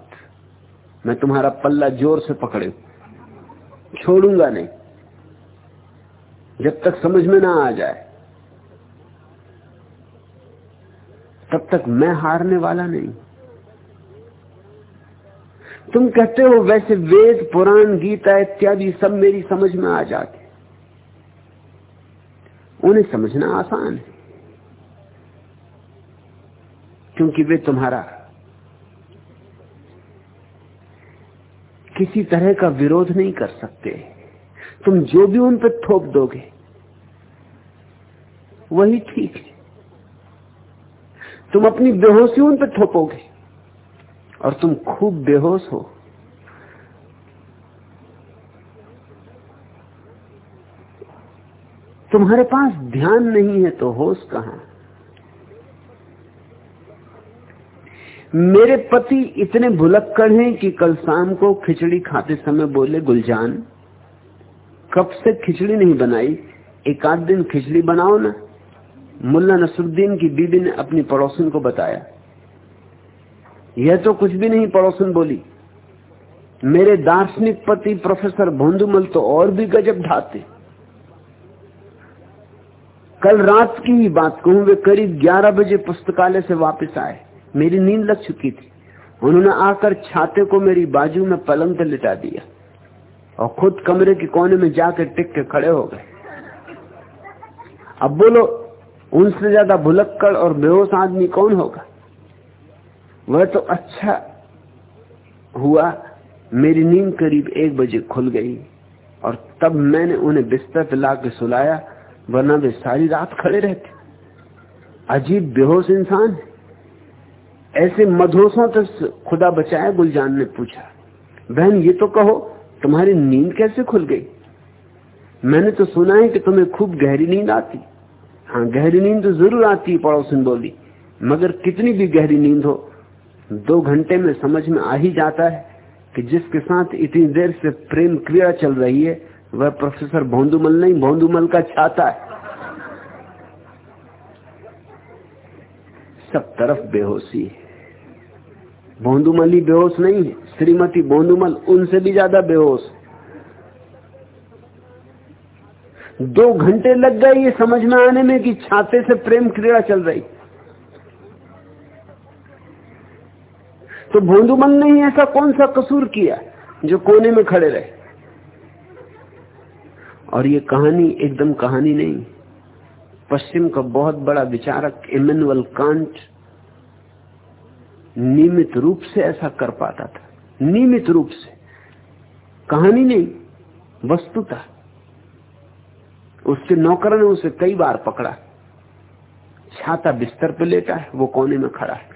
मैं तुम्हारा पल्ला ज़ोर से पकड़े। छोड़ूँगा नहीं। जब तक समझ में ना आ जाए, तब तक मैं हारने वाला नहीं। तुम कहते हो, वैसे वेद, पुराण, गीता इत्यादि सब मेरी समझ में आ जाते। उन्हें समझना आसान है। क्योंकि वे तुम्हारा किसी तरह का विरोध नहीं कर सकते। तुम जो भी उन पर थोप दोगे, वही ठीक है। तुम अपनी बेहोशी उन पर थोपोगे और तुम खूब बेहोश हो। तुम्हारे पास ध्यान नहीं है तो होश कहाँ? मेरे पति इतने भुलक्कड़ हैं कि कल शाम को खिचड़ी खाते समय बोले, गुलजान, कब से खिचड़ी नहीं बनाई? एक आध दिन खिचड़ी बनाओ ना। मुल्ला नसरुद्दीन की बीबी ने अपनी पड़ोसन को बताया। यह तो कुछ भी नहीं, पड़ोसन बोली। मेरे दार्शनिक पति प्रोफेसर भोंदुमल तो और भी गजब ढाते। कल रात की ही बात कहूँ, वे करीब 11 बजे पुस्तकालय से वापस आए। मेरी नींद लग चुकी थी। उन्होंने आकर छाते को मेरी बाजू में पलंग पर लिटा दिया और खुद कमरे के कोने में जाकर टिक के खड़े हो गए। अब बोलो, उनसे ज़्यादा भुलक्कड़ और बेहोश आदमी कौन होगा? वह तो अच्छा हुआ, मेरी नींद करीब एक बजे खुल गई और तब मैंने उन्हें बिस्तर पर ला के सुलाया वरना वे सारी रात खड़े रहते। अजीब, बेहोश इंसान ऐसे मधोसों तक खुदा बचाए गुलजान ने पूछा, बहन, ये तो कहो, तुम्हारी नींद कैसे खुल गई? मैंने तो सुना है कि तुम्हें खूब गहरी नींद आती। हाँ गहरी नींद तो ज़रूर आती है पड़ोसन बोली। मगर कितनी भी गहरी नींद हो, दो घंटे में समझ में आ ही जाता है कि जिसके साथ इतनी देर से प्रेम क्रिया चल रही है वह प्रोफेसर भोंदुमल नहीं, भोंदुमल का छाता है। सब तरफ़ बेहोशी है। भोंदुमल ही बेहोश नहीं है, श्रीमती भोंदुमल उनसे भी ज़्यादा बेहोश दो घंटे लग गए ये समझ में आने में कि छाते से प्रेम क्रिया चल रही। तो भोंदुमल ने ही ऐसा कौन सा कसूर किया जो कोने में खड़े रहे? और ये कहानी एकदम कहानी नहीं। पश्चिम का बहुत बड़ा विचारक इमेनुअल कांट नियमित रूप से ऐसा कर पाता था। नियमित रूप से। कहानी नहीं, वस्तुता। उसके नौकर ने उसे कई बार पकड़ा। छाता बिस्तर पर लेटा है, वो कोने में खड़ा है।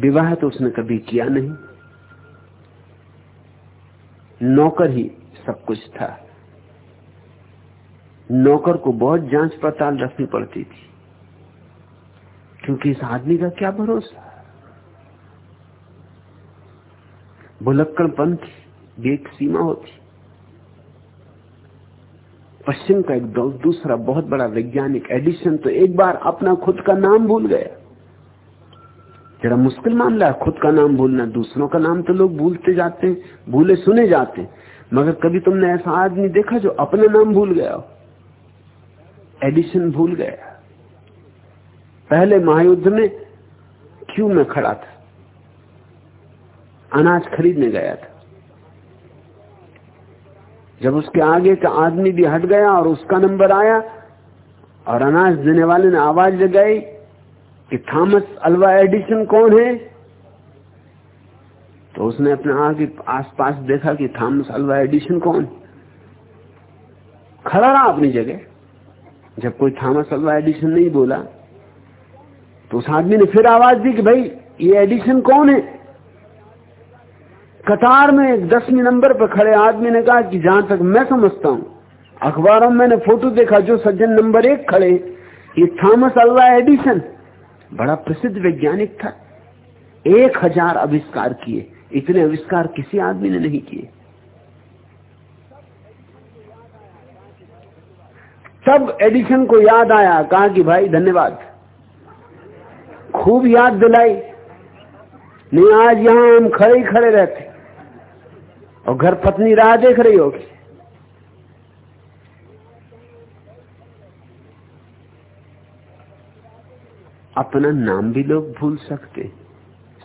विवाह तो उसने कभी किया नहीं। नौकर ही सब कुछ था। नौकर को बहुत जाँच पड़ताल रखनी पड़ती थी। क्योंकि इस आदमी का क्या भरोसा? भुलक्कड़पन की भी एक सीमा होती। पश्चिम का एक दूसरा बहुत बड़ा वैज्ञानिक एडिशन तो एक बार अपना खुद का नाम भूल गया। जरा मुश्किल मामला है खुद का नाम भूलना, दूसरों का नाम तो लोग भूलते जाते हैं, भूले सुने जाते मगर कभी तुमने ऐसा आदमी देखा जो अपना नाम भूल गया हो? एडिशन भूल गया। पहले महायुद्ध में क्यों में खड़ा था? अनाज खरीदने गया था। जब उसके आगे का आदमी भी हट गया और उसका नंबर आया और अनाज देने वाले ने आवाज़ लगाई कि थॉमस अल्वा एडिशन कौन है? तो उसने अपने आगे आसपास देखा कि थॉमस अल्वा एडिशन कौन? खड़ा रहा अपनी जगह। जब कोई थॉमस अल्वा एडिशन नहीं बोला तो उस आदमी ने फिर आवाज़ दी कि भाई, ये एडिशन कौन है? कतार में दसवीं नंबर पर खड़े आदमी ने कहा कि जहाँ तक मैं समझता हूँ, अखबारों में मैंने फ़ोटो देखा जो सज्जन नंबर एक खड़े ये थॉमस अल्वा एडिशन बड़ा प्रसिद्ध वैज्ञानिक था। एक हज़ार आविष्कार किए। इतने आविष्कार किसी आदमी ने नहीं किए। तब एडिशन को याद आया, कहा कि भाई धन्यवाद। खूब याद दिलाई। नहीं, आज यहाँ हम खड़े ही खड़े रहते। और घर पत्नी राह देख रही होगी। अपना नाम भी लोग भूल सकते।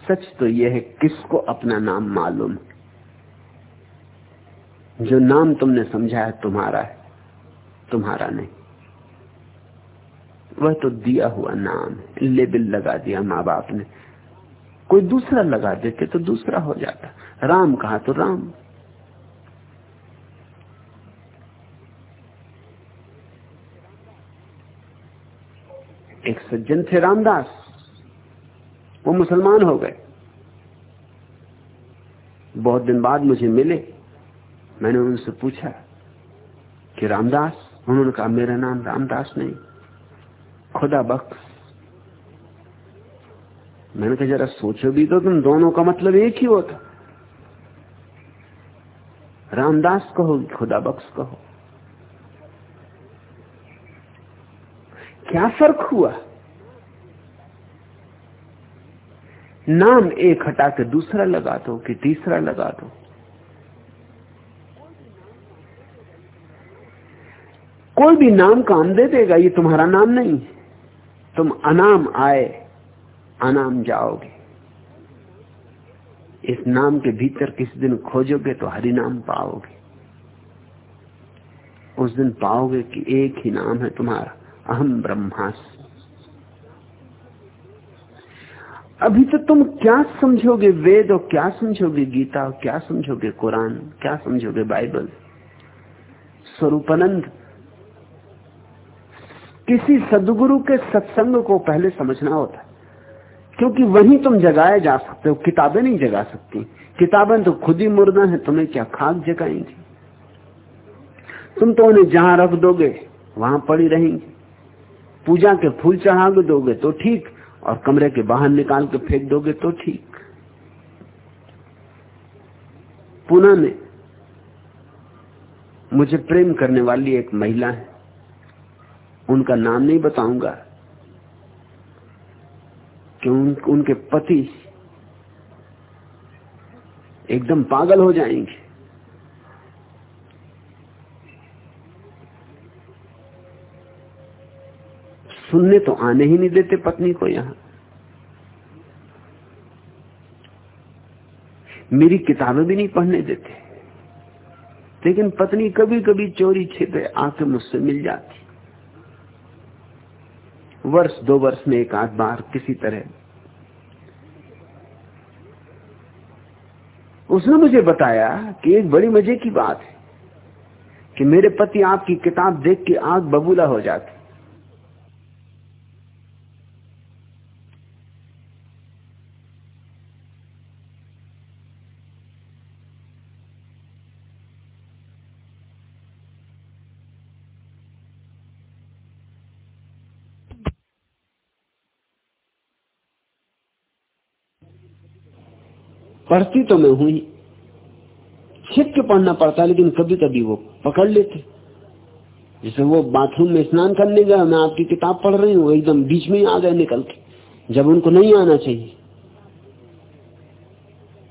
सच तो यह है, किसको अपना नाम मालूम? जो नाम तुमने समझा है, तुम्हारा है, तुम्हारा नहीं। वह तो दिया हुआ नाम है, लेबिल लगा दिया माँ बाप ने। कोई दूसरा लगा देते तो दूसरा हो जाता। राम कहा तो राम एक सज्जन थे रामदास। वो मुसलमान हो गए। बहुत दिन बाद मुझे मिले। मैंने उनसे पूछा कि रामदास? उन्होंने कहा, मेरा नाम रामदास नहीं, खुदा बख्श। मैंने कहा, जरा सोचो भी तो तुम दोनों का मतलब एक ही होता। रामदास कहो खुदा बख्श कहो। क्या फ़र्क हुआ? नाम एक हटा के दूसरा लगा दो कि तीसरा लगा दो। कोई भी नाम काम दे देगा, ये तुम्हारा नाम नहीं। तुम अनाम आए, अनाम जाओगे। इस नाम के भीतर किसी दिन खोजोगे तो हरि नाम पाओगे। उस दिन पाओगे कि एक ही नाम है तुम्हारा, अहम ब्रह्मास्म। अभी तो तुम क्या समझोगे वेद और क्या समझोगे गीता और क्या समझोगे कुरान, क्या समझोगे बाइबल? स्वरूपानंद, किसी सदगुरु के सत्संग को पहले समझना होता है, क्योंकि वहीं तुम जगाए जा सकते हो, किताबें नहीं जगा सकती। किताबें तो खुद ही मुर्दा है, तुम्हें क्या खाक जगाएँगी? तुम तो उन्हें जहाँ रख दोगे, वहाँ पड़ी रहेंगी। पूजा के फूल चढ़ा दोगे तो ठीक। और कमरे के बाहर निकाल के फेंक दोगे तो ठीक। पुणे में मुझे प्रेम करने वाली एक महिला है। उनका नाम नहीं बताऊँगा कि उन, उनके पति एकदम पागल हो जाएँगे। सुनने तो आने ही नहीं देते पत्नी को यहाँ। मेरी किताबें भी नहीं पढ़ने देते। लेकिन पत्नी कभी कभी चोरी छिपे आके मुझसे मिल जाती। वर्ष दो वर्ष में एक आध बार किसी तरह। उसने मुझे बताया कि एक बड़ी मज़े की बात है कि मेरे पति आपकी किताब देख के आग बबूला हो जाती। पढ़ती तो मैं हुई छिप के पढ़ना पड़ता, लेकिन कभी कभी वो पकड़ लेते। जैसे वो बाथरूम में स्नान करने गया, मैं आपकी किताब पढ़ रही हूँ, एकदम बीच में ही आ गए निकल के। जब उनको नहीं आना चाहिए।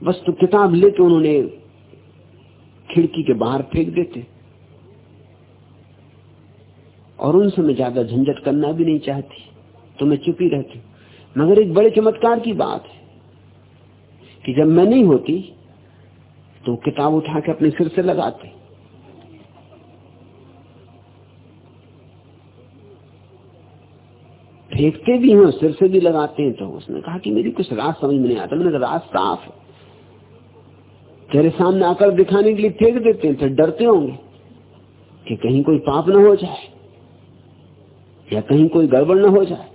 बस तो किताब लेके उन्होंने खिड़की के बाहर फेंक देते। और उनसे मैं ज़्यादा झंझट करना भी नहीं चाहती। तो मैं चुपी रहती मगर एक बड़े चमत्कार की बात है। कि जब मैं नहीं होती तो किताब उठा के अपने सिर से लगाते। फेंकते भी हैं सिर से भी लगाते हैं तो उसने कहा कि मेरी कुछ रात समझ में नहीं आता, मैंने रात साफ़ है। तेरे सामने आकर दिखाने के लिए फेंक देते हैं तो डरते होंगे कि कहीं कोई पाप ना हो जाए या कहीं कोई गड़बड़ ना हो जाए,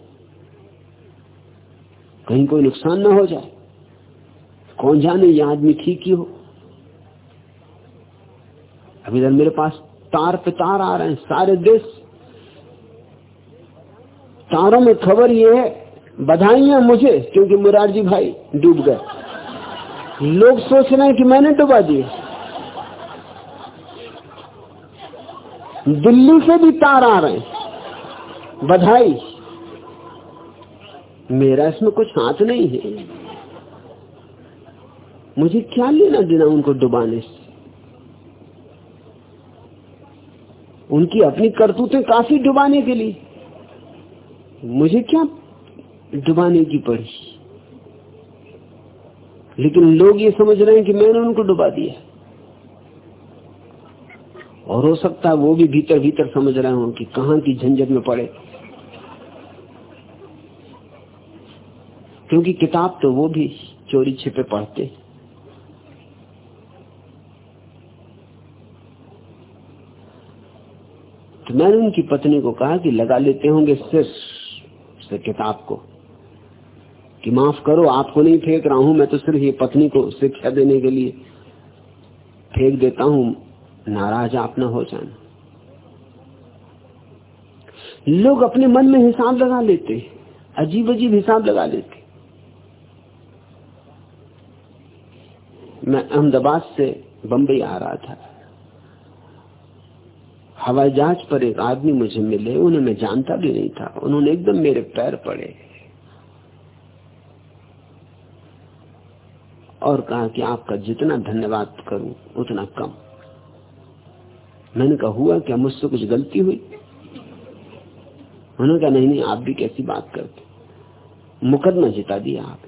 कहीं कोई नुकसान ना हो जाए। कौन जाने ये आदमी ठीक ही हो? अभी इधर मेरे पास तार पे तार आ रहे हैं, सारे देश। तारों में खबर ये है, बधाइयाँ मुझे, क्योंकि मुरारजी भाई डूब गए। लोग सोच रहे हैं कि मैंने डुबा दिए दिल्ली से भी तार आ रहे हैं। बधाई। मेरा इसमें कुछ हाथ नहीं है। मुझे क्या लेना देना उनको डुबाने से? उनकी अपनी करतूतें काफ़ी डुबाने के लिए। मुझे क्या डुबाने की पड़ी? लेकिन लोग ये समझ रहे हैं कि मैंने उनको डुबा दिया। और हो सकता है वो भी भीतर भीतर समझ रहे हो कि कहाँ की झंझट में पड़े। क्योंकि किताब तो वो भी चोरी छिपे पढ़ते हैं तो मैंने उनकी पत्नी को कहा कि लगा लेते होंगे सिर से किताब को, कि माफ़ करो, आपको नहीं फेंक रहा हूँ, मैं तो सिर्फ़ ये पत्नी को शिक्षा देने के लिए फेंक देता हूँ, नाराज़ आप ना हो जाना। लोग अपने मन में हिसाब लगा लेते अजीब अजीब हिसाब लगा लेते। मैं अहमदाबाद से बंबई आ रहा था। हवाई जहाज़ पर एक आदमी मुझे मिले, उन्हें मैं जानता भी नहीं था। उन्होंने एकदम मेरे पैर पड़े। और कहा कि आपका जितना धन्यवाद करूँ, उतना कम। मैंने कहा, हुआ क्या? मुझसे कुछ गलती हुई? उन्होंने कहा, नहीं नहीं, आप भी कैसी बात करते मुकदमा जिता दिया आप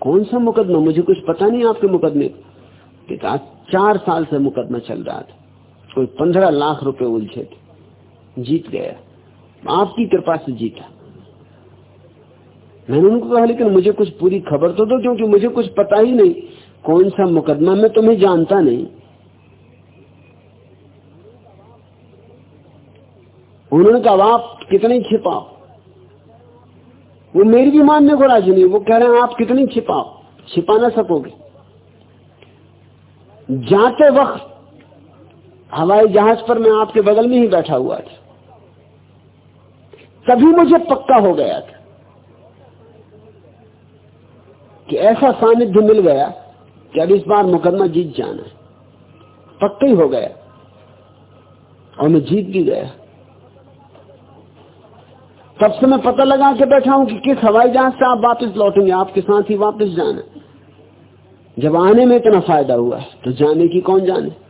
कौन सा मुकदमा? मुझे कुछ पता नहीं आपके मुकदमे कि। चार साल से मुकदमा चल रहा था। कोई पंद्रह लाख रुपए उलझे थे, जीत गया। आपकी कृपा से जीता। मैंने उनको कहा, लेकिन मुझे कुछ पूरी खबर तो दो, क्योंकि मुझे कुछ पता ही नहीं। कौन सा मुकदमा मैं तुम्हें जानता नहीं। उन्होंने कहा आप कितने छिपाओ? वो मेरी भी मानने को राज़ी नहीं, वो कह रहे हैं, आप कितनी छिपाओ? छिपा ना सकोगे। जाते वक्त हवाई जहाज़ पर मैं आपके बगल में ही बैठा हुआ था। तभी मुझे पक्का हो गया था कि ऐसा सानिध्य मिल गया कि अब इस बार मुकदमा जीत जाना है। पक्का ही हो गया। और मैं जीत भी गया। तब से मैं पता लगा के बैठा हूँ कि किस हवाई जहाज़ से आप वापस लौटेंगे, आपके साथ ही वापस जाना जब आने में इतना फ़ायदा हुआ है तो जाने की कौन जाने?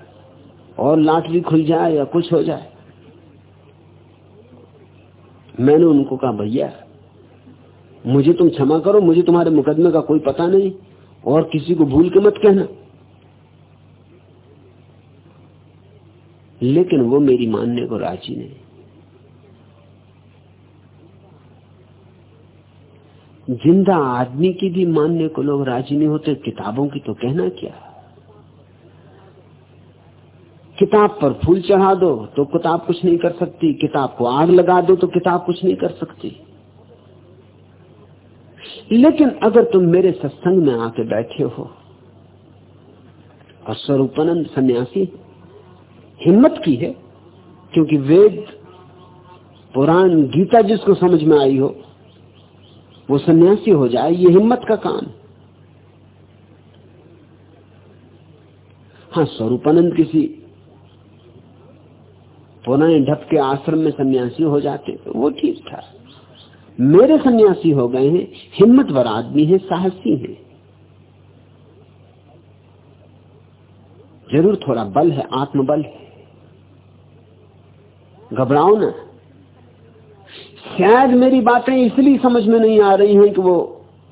और लाटरी खुल जाए या कुछ हो जाए। मैंने उनको कहा, भैया, मुझे तुम क्षमा करो, मुझे तुम्हारे मुकदमे का कोई पता नहीं और किसी को भूल के मत कहना। लेकिन वो मेरी मानने को राज़ी नहीं। ज़िंदा आदमी की भी मानने को लोग राज़ी नहीं होते, किताबों की तो कहना क्या? किताब पर फूल चढ़ा दो तो किताब कुछ नहीं कर सकती। किताब को आग लगा दो तो किताब कुछ नहीं कर सकती। लेकिन अगर तुम मेरे सत्संग में आके बैठे हो, और स्वरूपानंद सन्यासी हिम्मत की है, क्योंकि वेद, पुराण, गीता जिसको समझ में आई हो, वो सन्यासी हो जाए, ये हिम्मत का काम। हाँ स्वरूपानंद किसी पुराने ढप के आश्रम में सन्यासी हो जाते तो वो ठीक था। मेरे सन्यासी हो गए हैं, हिम्मतवर आदमी है, साहसी है। ज़रूर थोड़ा बल है, आत्मबल है। घबराओ ना। शायद मेरी बातें इसलिए समझ में नहीं आ रही हैं कि वो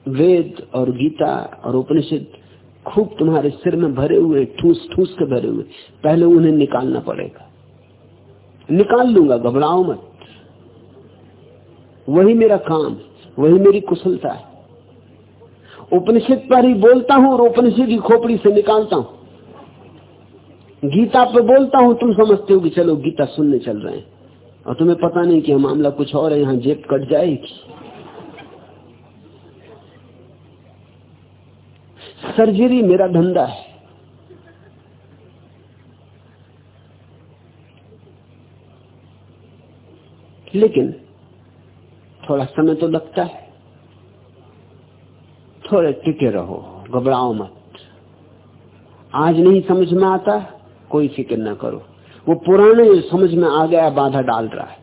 वेद और गीता और उपनिषद खूब तुम्हारे सिर में भरे हुए ठूस ठूस के भरे हुए पहले उन्हें निकालना पड़ेगा। निकाल लूँगा, घबराओ मत। वही मेरा काम, वही मेरी कुशलता है। उपनिषद पर ही बोलता हूँ और उपनिषद की खोपड़ी से निकालता हूँ। गीता पर बोलता हूँ, तुम समझते हो कि चलो गीता सुनने चल रहे हैं। और तुम्हें पता नहीं कि मामला कुछ और है, यहाँ जेब कट जाएगी। सर्जरी मेरा धंधा है। लेकिन थोड़ा समय तो लगता है। थोड़े टिके रहो, घबराओ मत। आज नहीं समझ में आता, कोई फ़िक्र ना करो। वो पुराने समझ में आ गया, बाधा डाल रहा है।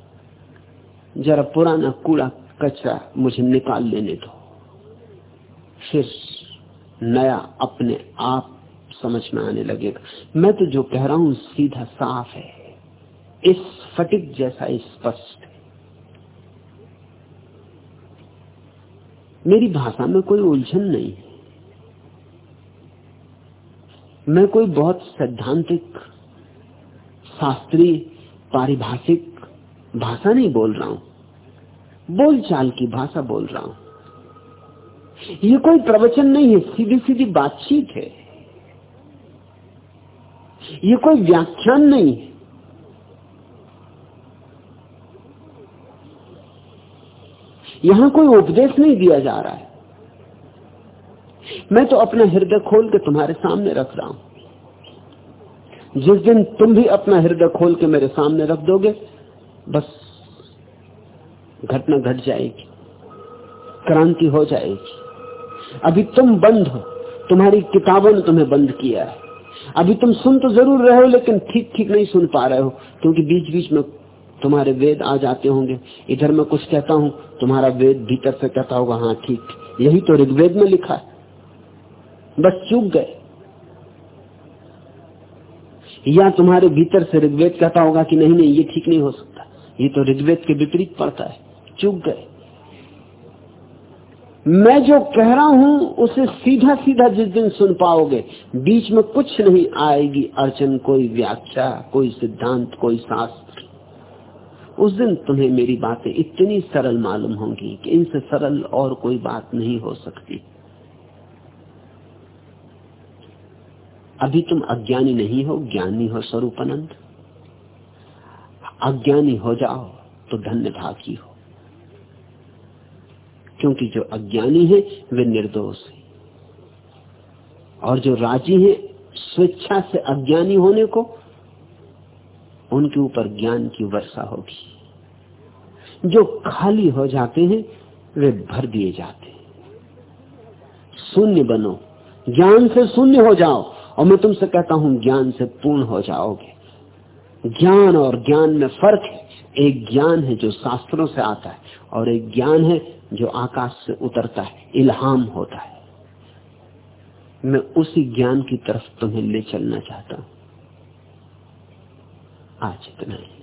जरा पुराना कूड़ा कचरा मुझे निकाल लेने दो। फिर नया अपने आप समझ में आने लगेगा। मैं तो जो कह रहा हूँ, सीधा साफ़ है। इस फटिक जैसा स्पष्ट है। मेरी भाषा में कोई उलझन नहीं है। मैं कोई बहुत सैद्धांतिक, शास्त्रीय, पारिभाषिक भाषा नहीं बोल रहा हूँ। बोलचाल की भाषा बोल रहा हूँ। ये कोई प्रवचन नहीं है सीधी सीधी बातचीत है। ये कोई व्याख्यान नहीं है। यहाँ कोई उपदेश नहीं दिया जा रहा है। मैं तो अपना हृदय खोल के तुम्हारे सामने रख रहा हूँ। जिस दिन तुम भी अपना हृदय खोल के मेरे सामने रख दोगे, बस घटना घट जाएगी, क्रांति हो जाएगी। अभी तुम बंद हो, तुम्हारी किताबों ने तुम्हें बंद किया है। अभी तुम सुन तो ज़रूर रहे हो, लेकिन ठीक ठीक नहीं सुन पा रहे हो, क्योंकि बीच बीच में तुम्हारे वेद आ जाते होंगे। इधर मैं कुछ कहता हूँ, तुम्हारा वेद भीतर से कहता होगा हाँ ठीक। यही तो ऋग्वेद में लिखा है। बस चूक गए। या तुम्हारे भीतर से ऋग्वेद कहता होगा कि नहीं नहीं, ये ठीक नहीं हो सकता। ये तो ऋग्वेद के विपरीत पड़ता है। चूक गए। मैं जो कह रहा हूँ, उसे सीधा सीधा जिस दिन सुन पाओगे, बीच में कुछ नहीं आएगी। अर्चन, कोई व्याख्या, कोई सिद्धांत, कोई शास्त्र उस दिन तुम्हें मेरी बातें इतनी सरल मालूम होंगी कि इनसे सरल और कोई बात नहीं हो सकती। अभी तुम अज्ञानी नहीं हो, ज्ञानी हो स्वरूपानंद। अज्ञानी हो जाओ तो धन्य भागी हो। क्योंकि जो अज्ञानी है, वे निर्दोष है। और जो राज़ी है, स्वेच्छा से अज्ञानी होने को उनके ऊपर ज्ञान की वर्षा होगी। जो खाली हो जाते हैं, वे भर दिए जाते शून्य बनो। ज्ञान से शून्य हो जाओ। और मैं तुमसे कहता हूँ, ज्ञान से पूर्ण हो जाओगे। ज्ञान और ज्ञान में फ़र्क है। एक ज्ञान है जो शास्त्रों से आता है, और एक ज्ञान है जो आकाश से उतरता है, इल्हाम होता है। मैं उसी ज्ञान की तरफ़ तुम्हें ले चलना चाहता हूँ। आज इतना ही।